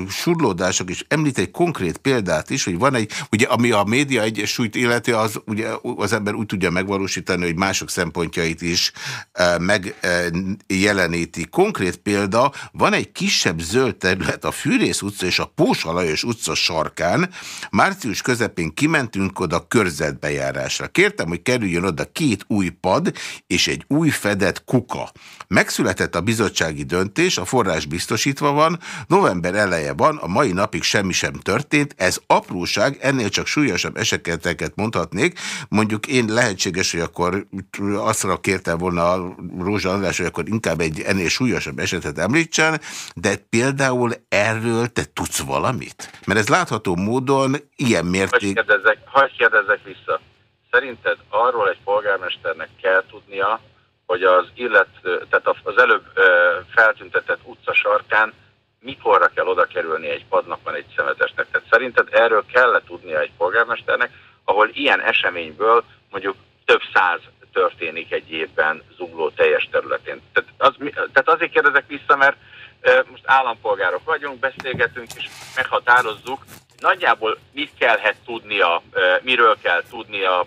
surlódások, és említ egy konkrét példát is, hogy van egy, ugye ami a média egyesült életi, az ugye az ember úgy tudja megvalósítani, hogy mások szempontjait is uh, megjeleníti. Uh, konkrét példa, van egy kisebb zöld terület a Fűrész utca és a Pósa Lajos utca sarkán. Március közepén kimentünk oda körzetbejárásra. Kértem, hogy kerüljön oda két új pad és egy új fedett kuka. Megszületett a bizottsági döntés, a forrás biztosítva van, november eleje van, a mai napig semmi sem történt, ez apróság, ennél csak súlyosabb eseteket mondhatnék, mondjuk én lehetséges, hogy akkor azra kértem volna a Rózsa András, hogy akkor inkább egy ennél súlyosabb esetet említsen, de például erről te tudsz valamit? Mert ez látható módon ilyen mérték... Hagy kérdezzek, hagy kérdezzek vissza. Szerinted arról egy polgármesternek kell tudnia, hogy az illet, tehát az előbb feltüntetett utca sarkán mikorra kell oda kerülni egy padnak, van egy szemetesnek. Tehát szerinted erről kell -e tudnia egy polgármesternek, ahol ilyen eseményből mondjuk több száz történik egy évben zugló teljes területén. Tehát, az, tehát azért kérdezek vissza, mert most állampolgárok vagyunk, beszélgetünk és meghatározzuk, nagyjából mit kellhet tudnia, miről kell tudnia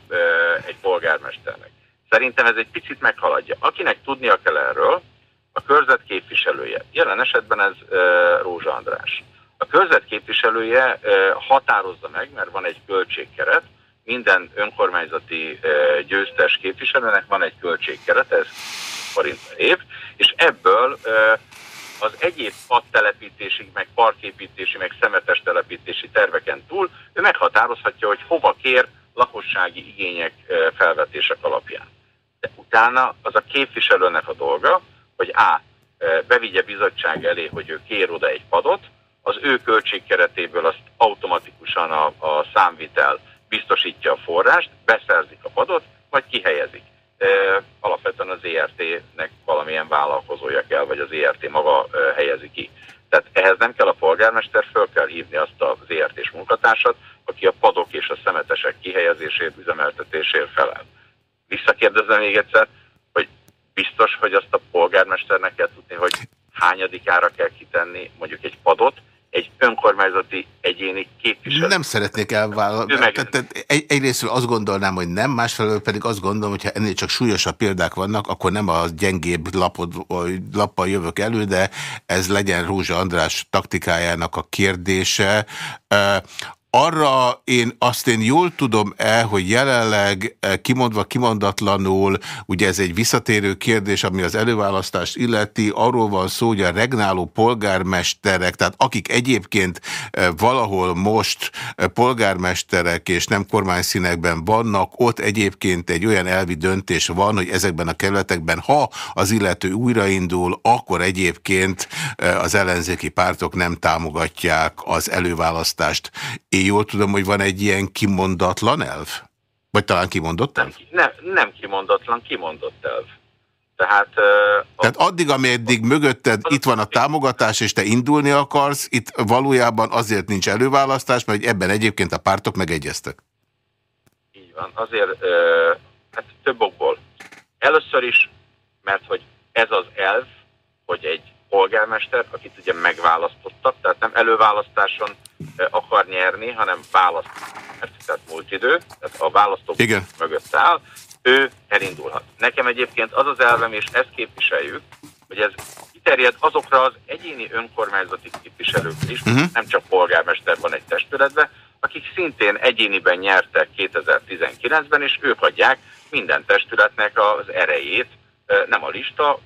egy polgármesternek. Szerintem ez egy picit meghaladja. Akinek tudnia kell erről, a körzet képviselője. Jelen esetben ez Rózsa András. A körzet képviselője határozza meg, mert van egy költségkeret, minden önkormányzati győztes képviselőnek van egy költségkeret, ez forint év, és ebből az egyéb padtelepítési, meg parképítési, meg szemetes telepítési terveken túl ő meghatározhatja, hogy hova kér lakossági igények felvetések alapján. De utána az a képviselőnek a dolga, hogy A. bevigye bizottság elé, hogy ő kér oda egy padot, az ő költségkeretéből azt automatikusan a, a számvitel biztosítja a forrást, beszerzik a padot, vagy kihelyezik. Alapvetően az ERT-nek valamilyen vállalkozója kell, vagy az ERT maga helyezi ki. Tehát ehhez nem kell a polgármester, föl kell hívni azt az ERT-s munkatársat, aki a padok és a szemetesek kihelyezésért, üzemeltetésért felel. Visszakérdezem még egyszer, hogy biztos, hogy azt a polgármesternek kell tudni, hogy hányadikára kell kitenni mondjuk egy padot, egy önkormányzati egyéni képviselő. Nem szeretnék elvállalni. Egy, egyrésztről azt gondolnám, hogy nem, másfelől pedig azt gondolom, hogy ha ennél csak súlyosabb példák vannak, akkor nem a gyengébb lapod, lappal jövök elő, de ez legyen Rózsa András taktikájának a kérdése. Arra én azt én jól tudom-e, hogy jelenleg eh, kimondva kimondatlanul, ugye ez egy visszatérő kérdés, ami az előválasztást illeti, arról van szó, hogy a regnáló polgármesterek, tehát akik egyébként eh, valahol most eh, polgármesterek és nem kormányszínekben vannak, ott egyébként egy olyan elvi döntés van, hogy ezekben a kerületekben, ha az illető újraindul, akkor egyébként az ellenzéki pártok nem támogatják az előválasztást én jól tudom, hogy van egy ilyen kimondatlan elv? Vagy talán kimondott elv? Nem, nem, nem kimondatlan, kimondott elv. Tehát, uh, Tehát addig, ameddig mögötted itt van a támogatás, és te indulni akarsz, itt valójában azért nincs előválasztás, mert ebben egyébként a pártok megegyeztek. Így van, azért uh, hát több okból. Először is, mert hogy ez az elv, hogy egy polgármester, akit ugye megválasztottak, tehát nem előválasztáson akar nyerni, hanem választ, tehát múlt idő, tehát a választók Igen. mögött áll, ő elindulhat. Nekem egyébként az az elvem, és ezt képviseljük, hogy ez kiterjed azokra az egyéni önkormányzati képviselők is, uh mhm. -huh. nem csak polgármester van egy testületben, akik szintén egyéniben nyertek 2019-ben, és ők adják minden testületnek az erejét, nem a lista,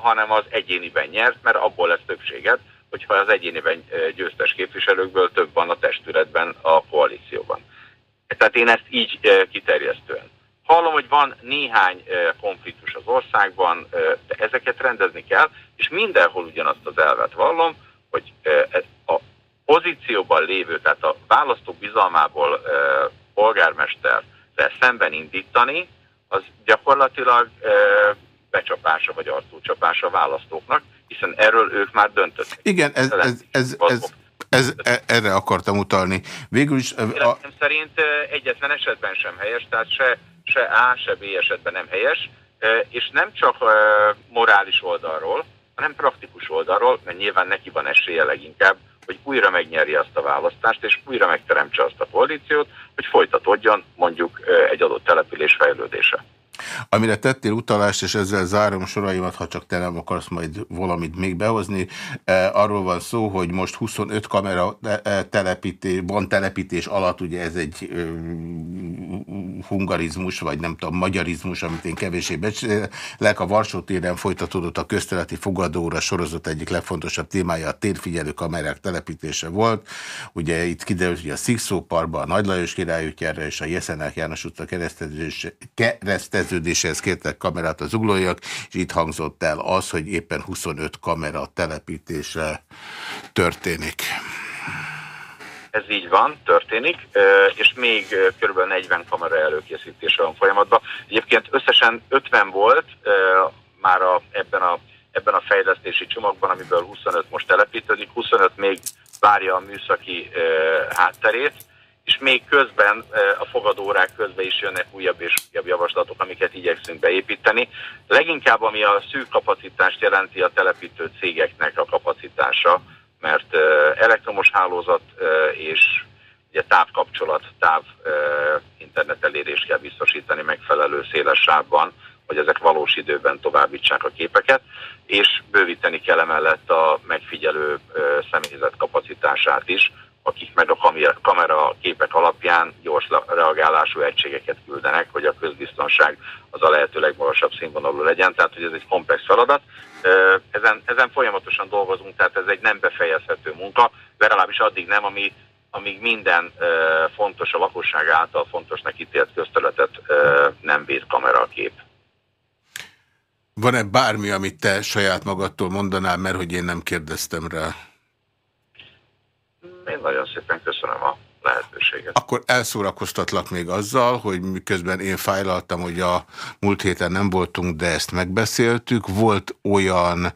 hanem az egyéniben nyert, mert abból lesz többséget, hogyha az egyéniben győztes képviselőkből több van a testületben, a koalícióban. Tehát én ezt így kiterjesztően. Hallom, hogy van néhány konfliktus az országban, de ezeket rendezni kell, és mindenhol ugyanazt az elvet vallom, hogy a pozícióban lévő, tehát a választók bizalmából polgármesterre szemben indítani, az gyakorlatilag becsapása vagy arcúcsapása a választóknak, hiszen erről ők már döntöttek. Igen, ez, ez, ez, ez, ez, erre akartam utalni. Végül is... A... szerint egyetlen esetben sem helyes, tehát se, se A, se B esetben nem helyes, és nem csak morális oldalról, hanem praktikus oldalról, mert nyilván neki van esélye leginkább, hogy újra megnyerje azt a választást, és újra megteremtse azt a koalíciót, hogy folytatódjon mondjuk egy adott település fejlődése. Amire tettél utalást, és ezzel zárom soraimat, ha csak te nem akarsz majd valamit még behozni. Arról van szó, hogy most 25 kamera telepítés, van telepítés alatt, ugye ez egy hungarizmus, vagy nem tudom, magyarizmus, amit én kevésé becsülek. A Varsó téren folytatódott a közteleti fogadóra sorozat egyik legfontosabb témája a térfigyelő kamerák telepítése volt. Ugye itt kiderült, hogy a Szikszóparban, a Nagy Lajos királyútjára és a Jeszenák János utca kereszteződéséhez kértek kamerát az uglóiak, és itt hangzott el az, hogy éppen 25 kamera telepítése történik. Ez így van, történik, és még kb. 40 kamera előkészítése van folyamatban. Egyébként összesen 50 volt már a, ebben, a, ebben a fejlesztési csomagban, amiből 25 most telepítődik, 25 még várja a műszaki hátterét, és még közben a fogadórák közben is jönnek újabb és újabb javaslatok, amiket igyekszünk beépíteni. Leginkább ami a szűk kapacitást jelenti a telepítő cégeknek a kapacitása, mert elektromos hálózat és ugye távkapcsolat, táv internet kell biztosítani megfelelő széles sávban, hogy ezek valós időben továbbítsák a képeket, és bővíteni kell emellett a megfigyelő személyzet kapacitását is, akik meg a kamera képek alapján gyors reagálású egységeket küldenek, hogy a közbiztonság az a lehető legmagasabb színvonalú legyen, tehát hogy ez egy komplex feladat. Ezen, ezen folyamatosan dolgozunk, tehát ez egy nem befejezhető munka, legalábbis addig nem, ami, amíg minden fontos, a lakosság által fontosnak ítélt közterületet nem véd kép. Van-e bármi, amit te saját magadtól mondanál, mert hogy én nem kérdeztem rá? Én nagyon szépen köszönöm a lehetőséget. Akkor elszórakoztatlak még azzal, hogy miközben én fájlaltam, hogy a múlt héten nem voltunk, de ezt megbeszéltük. Volt olyan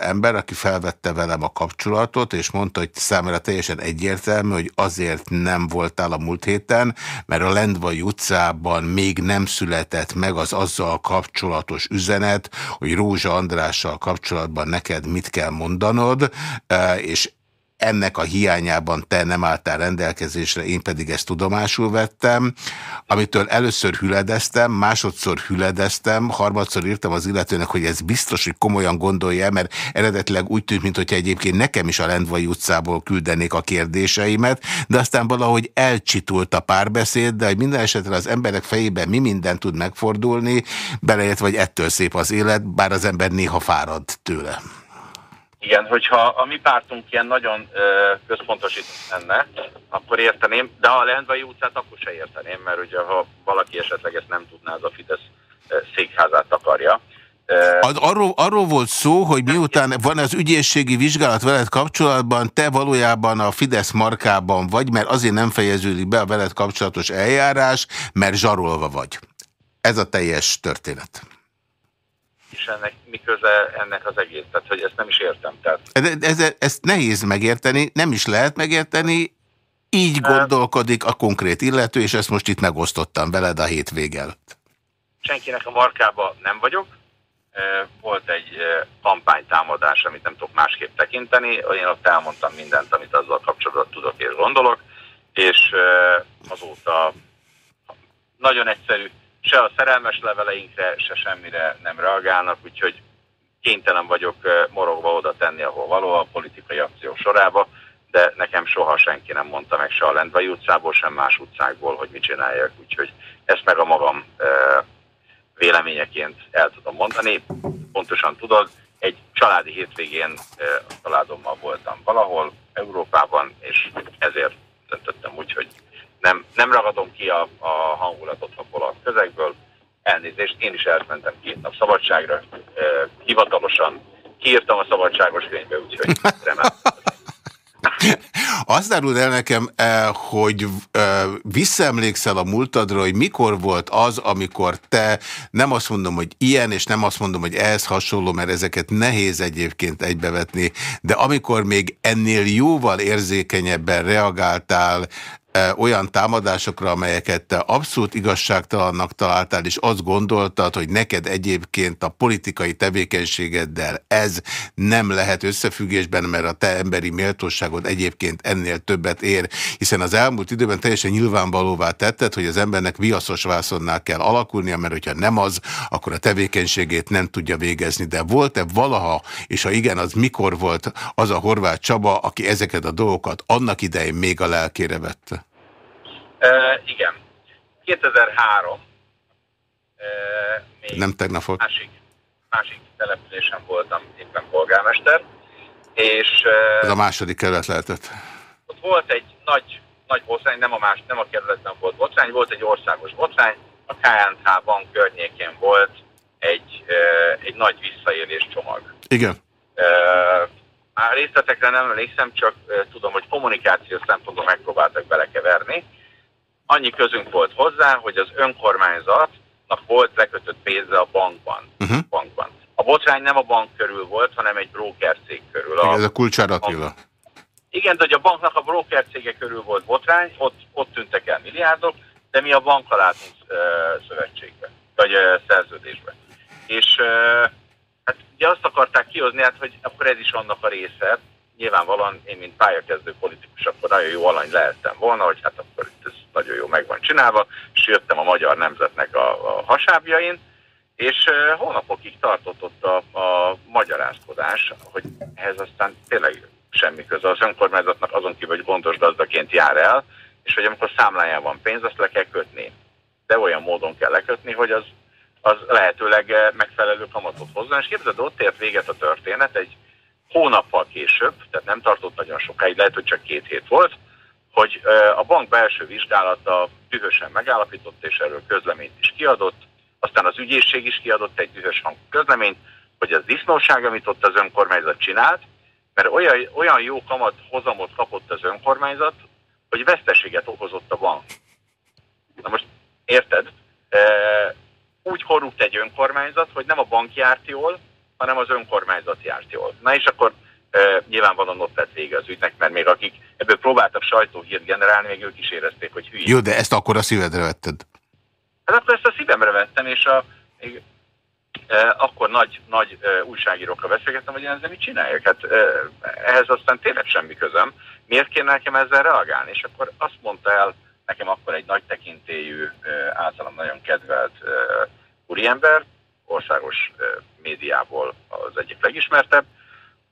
ember, aki felvette velem a kapcsolatot, és mondta, hogy számára teljesen egyértelmű, hogy azért nem voltál a múlt héten, mert a Lendvai utcában még nem született meg az azzal kapcsolatos üzenet, hogy Rózsa Andrással kapcsolatban neked mit kell mondanod, és ennek a hiányában te nem álltál rendelkezésre, én pedig ezt tudomásul vettem, amitől először hüledeztem, másodszor hüledeztem, harmadszor írtam az illetőnek, hogy ez biztos, hogy komolyan gondolja, mert eredetileg úgy tűnt, mintha egyébként nekem is a Lendvai utcából küldenék a kérdéseimet, de aztán valahogy elcsitult a párbeszéd, de hogy minden esetre az emberek fejében mi minden tud megfordulni, beleért vagy ettől szép az élet, bár az ember néha fárad tőle. Igen, hogyha a mi pártunk ilyen nagyon ö, központosított lenne, akkor érteném, de a Lendvai utcát akkor se érteném, mert ugye ha valaki esetleg ezt nem tudná, az a Fidesz székházát akarja. Arról, arról volt szó, hogy miután van az ügyészségi vizsgálat veled kapcsolatban, te valójában a Fidesz markában vagy, mert azért nem fejeződik be a veled kapcsolatos eljárás, mert zsarolva vagy. Ez a teljes történet és ennek mi köze ennek az egész, tehát hogy ezt nem is értem. Tehát... Ez, ez, ezt nehéz megérteni, nem is lehet megérteni, így gondolkodik a konkrét illető, és ezt most itt megosztottam veled a hétvégel. Senkinek a markába nem vagyok. Volt egy kampánytámadás, amit nem tudok másképp tekinteni. Én ott elmondtam mindent, amit azzal kapcsolatban tudok és gondolok, és azóta nagyon egyszerű se a szerelmes leveleinkre, se semmire nem reagálnak, úgyhogy kénytelen vagyok morogva oda tenni, ahol való a politikai akció sorába, de nekem soha senki nem mondta meg se a Lendvai utcából, sem más utcákból, hogy mit csináljak, úgyhogy ezt meg a magam véleményeként el tudom mondani. Pontosan tudod, egy családi hétvégén a családommal voltam valahol Európában, és ezért döntöttem úgy, hogy nem, nem ragadom ki a, a hangulatot abból a közegből. Elnézést, én is elmentem két nap szabadságra, e, hivatalosan kiírtam a szabadságos könyvbe, úgyhogy remélem. Azt áruld el nekem, hogy visszaemlékszel a múltadra, hogy mikor volt az, amikor te nem azt mondom, hogy ilyen, és nem azt mondom, hogy ehhez hasonló, mert ezeket nehéz egyébként egybevetni, de amikor még ennél jóval érzékenyebben reagáltál olyan támadásokra, amelyeket te abszolút igazságtalannak találtál, és azt gondoltad, hogy neked egyébként a politikai tevékenységeddel ez nem lehet összefüggésben, mert a te emberi méltóságod egyébként ennél többet ér, hiszen az elmúlt időben teljesen nyilvánvalóvá tetted, hogy az embernek viaszos vászonnál kell alakulnia, mert hogyha nem az, akkor a tevékenységét nem tudja végezni. De volt-e valaha, és ha igen, az mikor volt az a horvát Csaba, aki ezeket a dolgokat annak idején még a lelkére vette? Uh, igen. 2003. Uh, még Nem tegnap volt. Másik, másik településen voltam éppen polgármester, és... Uh, Ez a második kerület lehetett. Ott volt egy nagy, nagy botrány, nem a, más, nem a kerületben volt botrány, volt egy országos botrány, a KNH bank környékén volt egy, egy nagy visszaélés csomag. Igen. A részletekre nem emlékszem, csak tudom, hogy kommunikációs szempontból megpróbáltak belekeverni, annyi közünk volt hozzá, hogy az önkormányzatnak volt lekötött pénze a bankban. Uh -huh. bankban. A botrány nem a bank körül volt, hanem egy broker cég körül. Igen, a, ez a Kulcsár Attila. Igen, de hogy a banknak a broker cége körül volt botrány, ott, ott tűntek el milliárdok, de mi a bankkal álltunk uh, szövetségbe, vagy uh, szerződésbe. És uh, hát ugye azt akarták kihozni, hát, hogy akkor ez is annak a része, nyilvánvalóan én, mint pályakezdő politikus, akkor nagyon jó alany lehettem volna, hogy hát akkor itt ez nagyon jó meg van csinálva, és jöttem a magyar nemzetnek a, a hasábjain, és uh, hónapokig tartott ott a, a magyarázkodás, hogy ehhez aztán tényleg semmi köze az önkormányzatnak azon kívül, hogy gondos gazdaként jár el, és hogy amikor számláján van pénz, azt le kell kötni. De olyan módon kell lekötni, hogy az, az lehetőleg megfelelő kamatot hozzon. És képzeld, ott ért véget a történet egy hónappal később, tehát nem tartott nagyon sokáig, lehet, hogy csak két hét volt, hogy a bank belső vizsgálata dühösen megállapított, és erről közleményt is kiadott, aztán az ügyészség is kiadott egy dühös hang közleményt, hogy az disznóság, amit ott az önkormányzat csinált, mert olyan, olyan jó kamat hozamot kapott az önkormányzat, hogy veszteséget okozott a bank. Na most érted? Úgy korrupt egy önkormányzat, hogy nem a bank járt jól, hanem az önkormányzat járt jól. Na és akkor e, nyilvánvalóan ott lett vége az ügynek, mert még akik ebből próbáltak sajtóhírt generálni, még ők is érezték, hogy hülye. Jó, de ezt akkor a szívedre vetted? Hát akkor ezt a szívemre vettem, és a, még, e, akkor nagy, nagy e, újságírókkal beszélgettem, hogy én ezzel mit csináljak. Hát e, ehhez aztán tényleg semmi közöm. Miért kéne nekem ezzel reagálni? És akkor azt mondta el nekem akkor egy nagy tekintélyű, e, általam nagyon kedvelt e, úriember, országos médiából az egyik legismertebb,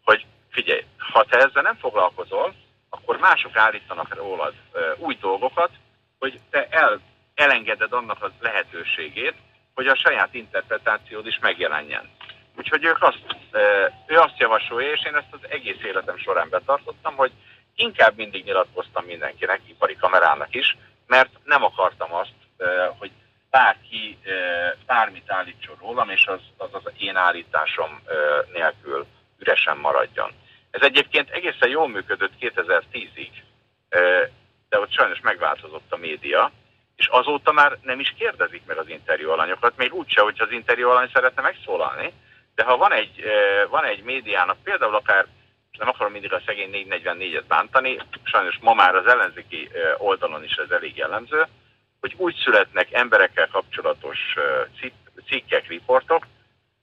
hogy figyelj, ha te ezzel nem foglalkozol, akkor mások állítanak rólad új dolgokat, hogy te el, elengeded annak a lehetőségét, hogy a saját interpretációd is megjelenjen. Úgyhogy ők azt, ő azt javasolja, és én ezt az egész életem során betartottam, hogy inkább mindig nyilatkoztam mindenkinek, ipari kamerának is, mert nem akartam azt, hogy bárki bármit állítson rólam, és az az, az én állításom nélkül üresen maradjon. Ez egyébként egészen jól működött 2010-ig, de ott sajnos megváltozott a média, és azóta már nem is kérdezik meg az interjú alanyokat, még úgyse, hogyha az interjú alany szeretne megszólalni, de ha van egy, van egy médiának, például akár, nem akarom mindig a szegény 444-et bántani, sajnos ma már az ellenzéki oldalon is ez elég jellemző, hogy úgy születnek emberekkel kapcsolatos cikkek, riportok,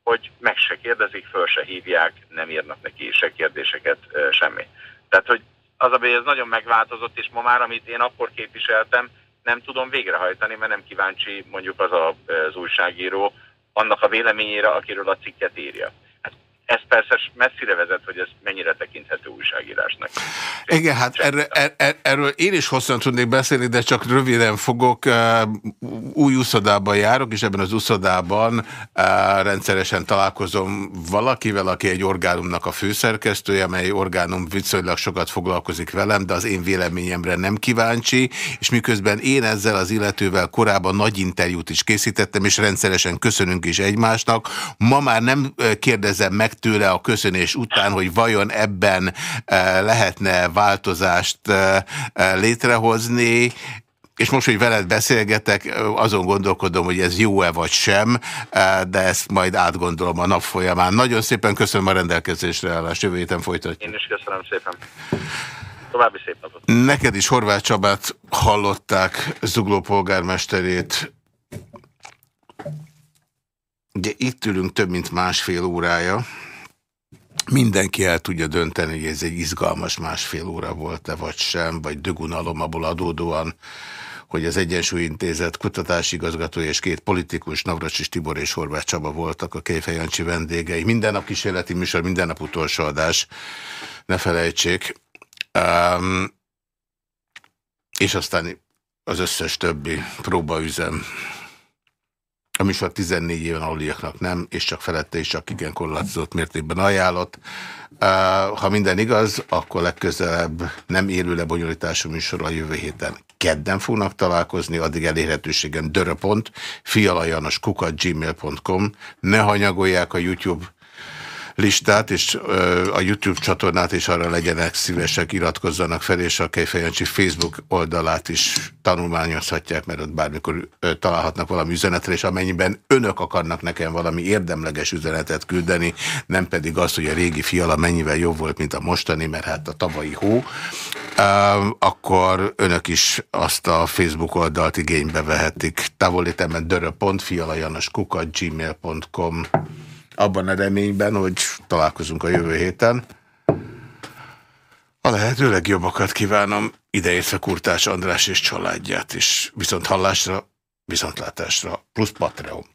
hogy meg se kérdezik, föl se hívják, nem írnak neki se kérdéseket, semmi. Tehát, hogy az a ez nagyon megváltozott, és ma már, amit én akkor képviseltem, nem tudom végrehajtani, mert nem kíváncsi mondjuk az a, az újságíró annak a véleményére, akiről a cikket írja ez persze messzire vezet, hogy ez mennyire tekinthető újságírásnak. Igen, hát erre, er, er, erről én is hosszan tudnék beszélni, de csak röviden fogok. Új uszodában járok, és ebben az uszodában rendszeresen találkozom valakivel, aki egy orgánumnak a főszerkesztője, amely orgánum viszonylag sokat foglalkozik velem, de az én véleményemre nem kíváncsi, és miközben én ezzel az illetővel korábban nagy interjút is készítettem, és rendszeresen köszönünk is egymásnak, ma már nem kérdezem meg tőle a köszönés után, hogy vajon ebben eh, lehetne változást eh, eh, létrehozni, és most, hogy veled beszélgetek, azon gondolkodom, hogy ez jó-e vagy sem, de ezt majd átgondolom a nap folyamán. Nagyon szépen köszönöm a rendelkezésre állást, jövő héten folytatjuk. Én is köszönöm szépen. További szép napot. Neked is Horváth Csabát hallották, Zugló polgármesterét. Ugye itt ülünk több mint másfél órája. Mindenki el tudja dönteni, hogy ez egy izgalmas másfél óra volt-e vagy sem, vagy dögunalom abból adódóan, hogy az Egyensúly Intézet kutatási igazgatója és két politikus, Navracsis Tibor és Horváth Csaba voltak a Kejfej Jancsi vendégei. Minden nap kísérleti műsor, minden nap utolsó adás. Ne felejtsék. Um, és aztán az összes többi próbaüzem. A műsor 14 éven aluliaknak nem, és csak felette is csak igen korlátozott mértékben ajánlott. Ha minden igaz, akkor legközelebb nem élő lebonyolítású műsor a jövő héten kedden fognak találkozni, addig elérhetőségem döröpont, fialajanoskukat gmail.com. Ne hanyagolják a YouTube listát, és a YouTube csatornát is arra legyenek szívesek, iratkozzanak fel, és a Kejfejancsi Facebook oldalát is tanulmányozhatják, mert ott bármikor találhatnak valami üzenetre, és amennyiben önök akarnak nekem valami érdemleges üzenetet küldeni, nem pedig azt, hogy a régi fiala mennyivel jobb volt, mint a mostani, mert hát a tavalyi hó, akkor önök is azt a Facebook oldalt igénybe vehetik. Távolítemben dörö.fialajanoskukat gmail.com abban a reményben, hogy találkozunk a jövő héten. A lehető legjobbakat kívánom, ideértve Kurtás András és családját is. Viszont hallásra, viszontlátásra, plusz Patreon.